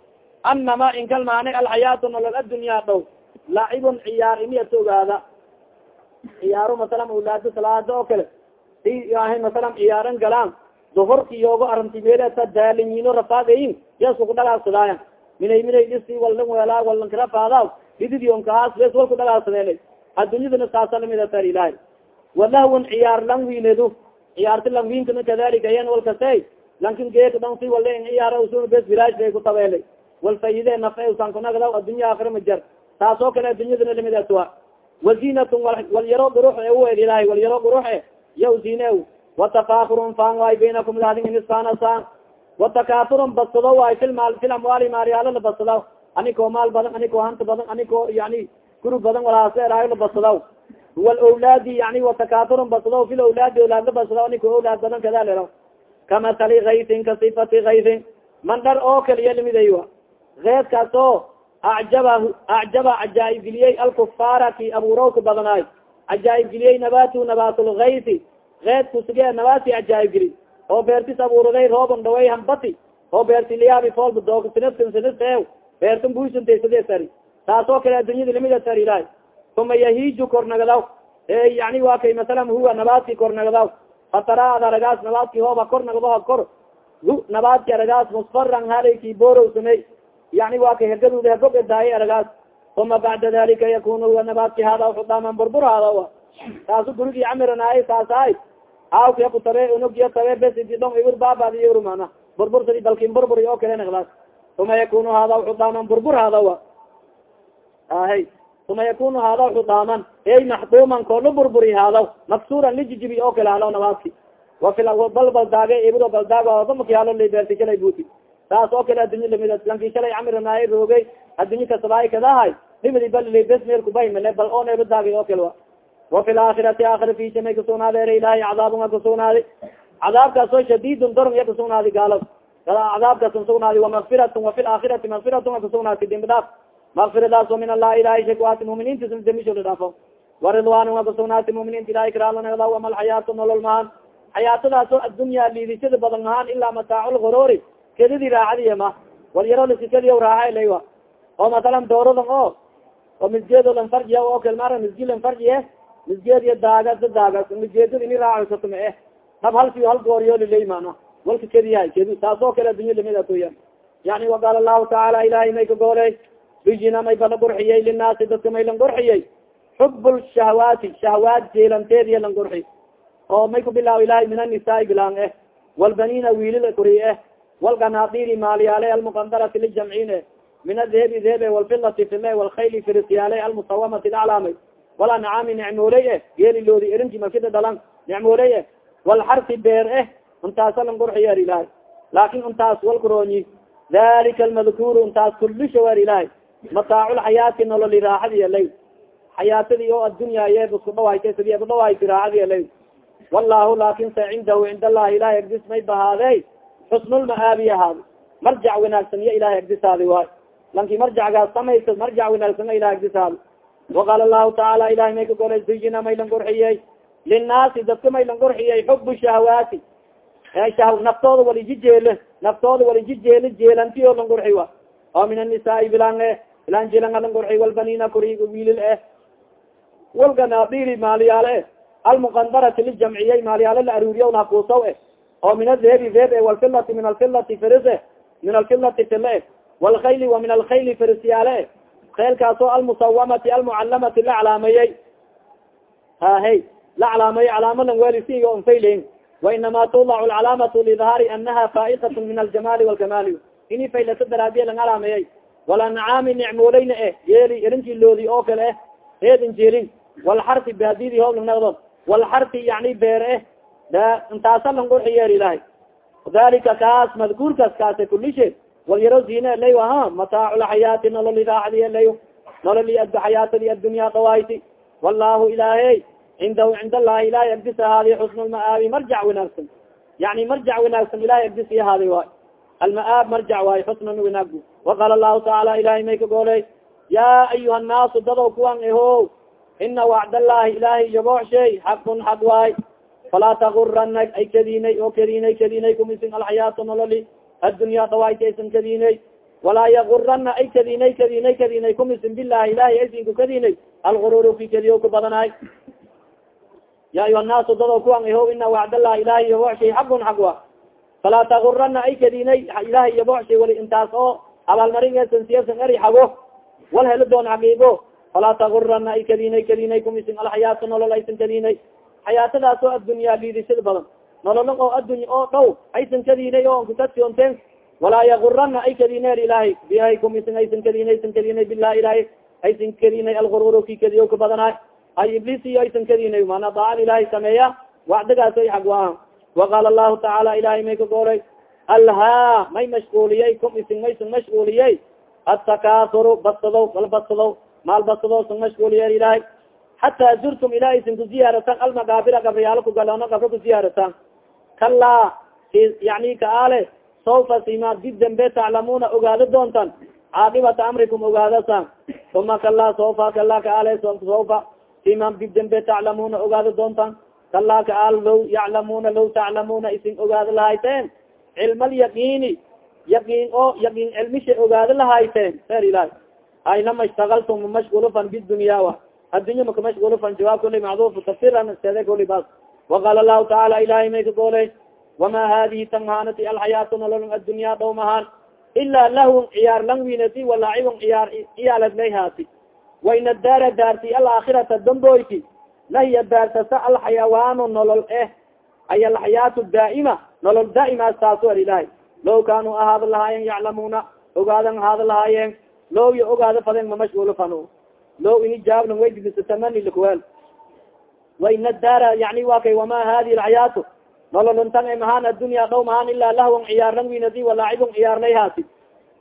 anama inkalmaane alxayaatu nolol addunya dhow lacibun ciyaar imiyata ogaada ciyaaro masalan ulaado salaada oo kale masalan ciyaaran galaan duhurka iyoogo aranti meeleta daalinyiino rafaadayin yasku kudhagaagsadaayan minay minay dhisi wallan weelaa wallan karafaada hididionkahaas bes walku dhagaagsadeela addunyadana saasa lamidata ilahay walahwan ciyaar lang ciyaarti lang kadalika yan walkase lankin geeka dhan si wala ciyaar usun bes bilaash bay ku tabeelay wal fayide nafe usan kunagadaw addunya aakhira ma jar taas oo kale addunyadana lamidatuwa wazinatun wal yaro qurux e u el ilahay wal yaro qurux e yaw zine watafaakurun faan waay baynakum lahadin nisfaanasan watakaaturun badsado waay fil maal fil amwaali maaryaalo la badsadaw anikoo maal badan anikoo hanta badan anikoo yani gurub badan walaase eraayo la badsadaw walawlaadi yani watakaaturun badsadaw fil awlaadi awlaad la badsadaw anikoo awlaad badan kada leraw kamatali kaysin ka sifati kaysin mandhar oo kaliya limidayo keedkaas oo acjaba acjaba cajaaibgeliyey alkufaara ki abuurowka badanaay cajaaibgeliyey nabatu nabaatulkaysi keed kusige nabati cajaaibgeli oo beertis abuuraday rooban dhaway hambati oo beerti liyaabi foolba doog sinaskan siniste beertan buysantaysadesari taas oo kale addunyada lamida sar ilahay uma yahiiju kornagadaw. E yani waa kay masalan huwa nabaadki kornagadaw. Fataraad aragaas nabaadki hooba kornagadaha kor. Hu nabaadki aragaas musfaran halayki borow samey yani waa kay hergadud hergog edaaye aragaas uma bacda dalika yakun huwa nabaadki hada xudaaman burbur hada taasu gurigi camiranaaye saasaay aawkya ku tabe unugya tabe besididong igur baabadiyor mana burbursadi balkin burbur oo kale naglaas uma yakunu hada xudaaman burbur wa ahay uma yakunu hada xudaaman ey maxduman koolo burburi hadaw maksuuran lijijibi oo kale halo nabaadki wafilbal baldaage ibro baldaagmaki halo liberti shalay buti taas oo kale addunya la mid lanki shalay camiranaaye roogey addunya kasabaay kadahay himidi balbes meelkubay male bal oo nebadaagay oo kale wa. Wafi laakhirati aakhira fisa may kasugnaade ilahay cadaabun a kasugnaadi cadaabkaasoo shadidun dorn iya kasugnaadi gaalo cadaabkaas kasugnaadi wamakfiratun wafi laakhirati makfiratun a kasugnaati dembi dhaaf makfiradaas min allah ilahay shakwaati muminiinta dembishola dhaafo waridwanun a kasugnaati muminiinta ilahay karaalonagda wama alxayaatu nolol mahan xayaatadaasoo addunya liidishada badan ahaan ilaa mataaculgurori kedidii raacadiya ma wal yaro lasikadiya raaca laywa oo masalan dooradan o oo misgeedolan farjiya oo kelmaara misgilan farjiye misgeed iyo daaga sa daaga misgeedada ini raacsatoma eh. Nab halki hal gooryo liley mana walka kediyahay kedi taas oo kale addunya la mid atoya yani waqaal lahu tacaala ilahay may ka gooley bijina may bala qurxiyey linaasi dadka may lan qurxiyey. Xub shahwaati shahwaad jeelanteediya lan qurxi oo may ku bilaaw ilahay min anisaai bilaan eh. Walbanina wiilila kuri eh. Walganadiri maalyaale almuqandarati lijamcin eh min adehebi dehebe walfilati file walkhayli firisyaale almusawamati laclaamay wala nacaami nicmooley eh geeliloodi erinti markida dhalan nicmooley eh walxarfi beer eh intaasa lan qurxiyer ilahay laakin intaas walkuroonyi dalika almadkuuru intaas kulisha wer ilahay mataaculxayaati nololi raaxadi lay xayaatadii oo addunya ye isku dhawayta sidi ku dhawayti raaxadi lay wallahu laakin sa cindahu cind allahi ilahay agdis may bahaadey xusnulma'aabi ahaad marjac wanaagsan iyo ilahay agdisaadi waay lanki marjacgaas samaysa marjac wanaagsan ilahay agdisaadi waqaala lahu tacaala ilahay may ka zuyina may lan qurxiyey linaasi dadka may lan qurxiyey xub shahawaati. Naftooda walijijeele naftooda walijijeele jeelanti oo lan qurxi wa oo min anisaai bilaan eh bilaan jeelanga lan qurxi walbanina kuri wiilil eh. Walganadiri maaliyaale eh. Almuqandarati lijamciyey maaliyaale la aruuriya nakuusaw eh. Oo min adehebi deeb e walfilati min alfilati firise min alfilati file e walkhayli wa min alkhayli firisyaale e kaylkaasoo almusawamati almucalamati la calaamayey hahey la calaamayey calaamadan welisiga onfaylen wainama tudac lcalaamatu lidhaari anaha faa'iqat min aljamaali walkamaali ini faylasa daraadiye lang calaamayey walancaami nicmooleyna eh yeeli erinti loodi oo kale eh eedin jeelin walxarti baadidi hoob lanagdo walxarti yani beer eh intaasa lang qurxiyeer ilahay dalika kaas madkuurkaas kaase kulishe wal yaro zine lay aha mataaculxayaati nololi raaxadiy lay nololi ad xayaatadi addunya dawayti wallahu ilaahey cindahu cind allahi ilahay agdis ahaadi xusn lma'aabi marjac wanaagsan yani marjac wanaagsan ilahay agdis i ahaadi waay alma'aab marjac waay xusnan wanaagbu waqaala lahu tacaala ilahay may ka gooley ya ayuha nnaasu dadow kuwan eho ina wacdallahi ilahay yaboocshay xaqun xaq waay falaa takurana ay kadinay oo kadinay kadinay kumisin alxayaatu nololi addunya dawaaytaysan kadinay walaa yagurana ay kadinay kadinay kadinay kumisin bilahi ilahi aysinku kadinay algururu ki kadiyo ku badanaay ya ayuha naasu dado kuwan iho ina wacdallahi ilahi yaboocshay xaqun xaq wa falaa tagurana ay kadinay ilahay iyo bocshay wali intaas oo abaalmarin esansiyasan eri xago wal helo doon xagiibo falaa tagurana ay kadinay kadinay kumisin alxayaata nolol aysan kadinay xayaatadaas oo addunya liidishada badan nololo oo addunya oo dhow aysan kadinay oo nkukasiyonteen walaa yagurana ay kadineen ilahay bihay kumisin aysan kadinay aysan kadinay bilah ilahay aysan kadinay algurur ki kadiyo ka badanaay ay ibliis iyo aysan kadinay mana daacad ilahay sameeya. Wacdigaas ay xag waaha waqaala allahu tacaala ilahay may ka goolay alhaa may mashguuliyey kum isin maysan mashguuliyey atakasuru badsadow wal badsadow maal badsadow san mashguuliye ilahay xataa zurtum ilaa isin ku ziyaarataan almagaabira gabriyaalo kugaloono gabro ku ziyaarataan kalaa yani kaale saufa sima dib dambe taclamuna ogaado doontan caaqibata amrikum ogaadasan uma kalaa saufa kalaa kaale saufa sima dib dambe taclamuna ogaado doontan kalaa kaal law yaclamuna law taclamuna isin ogaado lahayteen cilma alyaqiini yaqiin oo yaqiin cilmisha ogaado lahayteen ser ilahi aynama ishtagaltum mashgulufan bidunyawa addunya maka mashgulufan jawaab kuli macduf tafsiran sede kuli bas waqaala lahu tacaala ilahay may ka gooley wama hadihi tanhaanati alxayaatu nololon addunya dhow mahaan ilaa lahwn ciyaar langwinati walacibon ciyaar iyaalad lay haati waina daara daarti alaakhirata damboyti lahiya daartasa alxayawaanu nolol eh ay alxayaatu daa'ima nolol daa'ima saaso ar ilahay low kaanuu ahaada lahaayeen yaclamuna ogaadan ahaada lahaayeen low yo ogaada faden mamashgulo low ini jaablan waydigisa tamani lakuweel waina daara yani wa kay wama hadihi alxayaatu nololuntan mahaan addunya dhow mahaan ilaa lahwan ciyaarlan winadi walaacibon ciyaarlay haati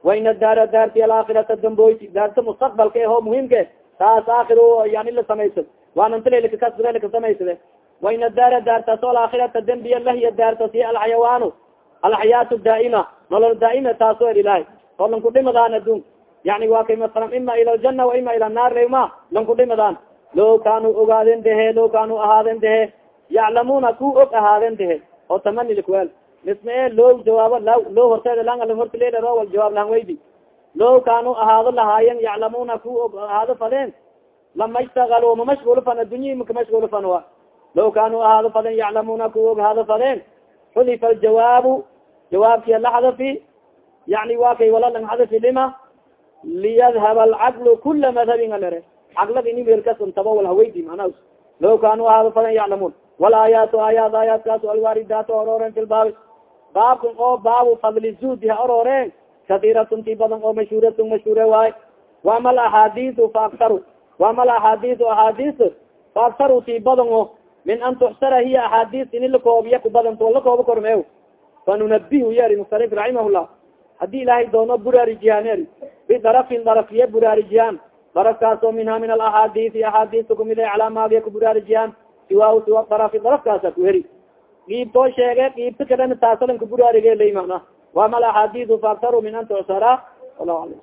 waina daara daarti alaakhirata damboyti daarta mustaqbalka eho muhimke taas aakir yani la samaysad waanantalelakakasbelaka samaysade waina daara daartaso alaakhirata dembiya lahiya daartasi alxayawaanu alxayaatu daa'ima nolol daa'ima taaso er ilahay oo lankudhimadaan adun yani wa kay masalan ima ila ljana wa ima ila naar rewma lankudhimadaan low kaanuu ogaaden dehe low kaanuu ahaaden dehe yaclamuna ku og ahaaden dehe. Oo tamani lakuweel misma low jawaabo la loo horteeda lang horta leero wal jawaab lang weydi low kaanuu ahaado lahaayen yaclamuna ku og ahaado fadeen. Lama ishtagalo mamashgulo fan addunya maka mashgulo fan wa. Low kaanuu ahaado faden yaclamuna ku og ahaado fadeen. Xudifa aljawaabu jawaabkiya la xadafi yani wa kay wala lang lima liyadhab alcaqlu kula madhabin alere caqlada ini meelkasantaba wal haweydi mana low kaanuu ahaado faden yaclamuun walaayaatu aayaad aayaadkaas alwaaridaat orooren fi lbaabi baabkan oo baabu fadli zuudi ha orooren kaiiratun ti badan oo mashhuuratun mashhuure waay wama alaxaadisu faaktaru wama alaxaadisu axaadiis faaktaru ti badan o min an tuxsara hiya axaadiis ini lakoobiya kubadanto la kooba kormeew fanunabihu yeri musanif raximahullah haddii ilaahay doono buraarijihaan eri. Bidarafin darafye buraarijihaan darafkaasoo minha min alaxaadiisi axaadiista kumid calaa maagiya kuburaarijihaan siwa siwa darafi darafkaasa ku heri. Dhiibtoo sheege dhiibta kalena taasalan kuburaarige lay mana wama alaxaadisu faaktaru min an tucsara walahu alam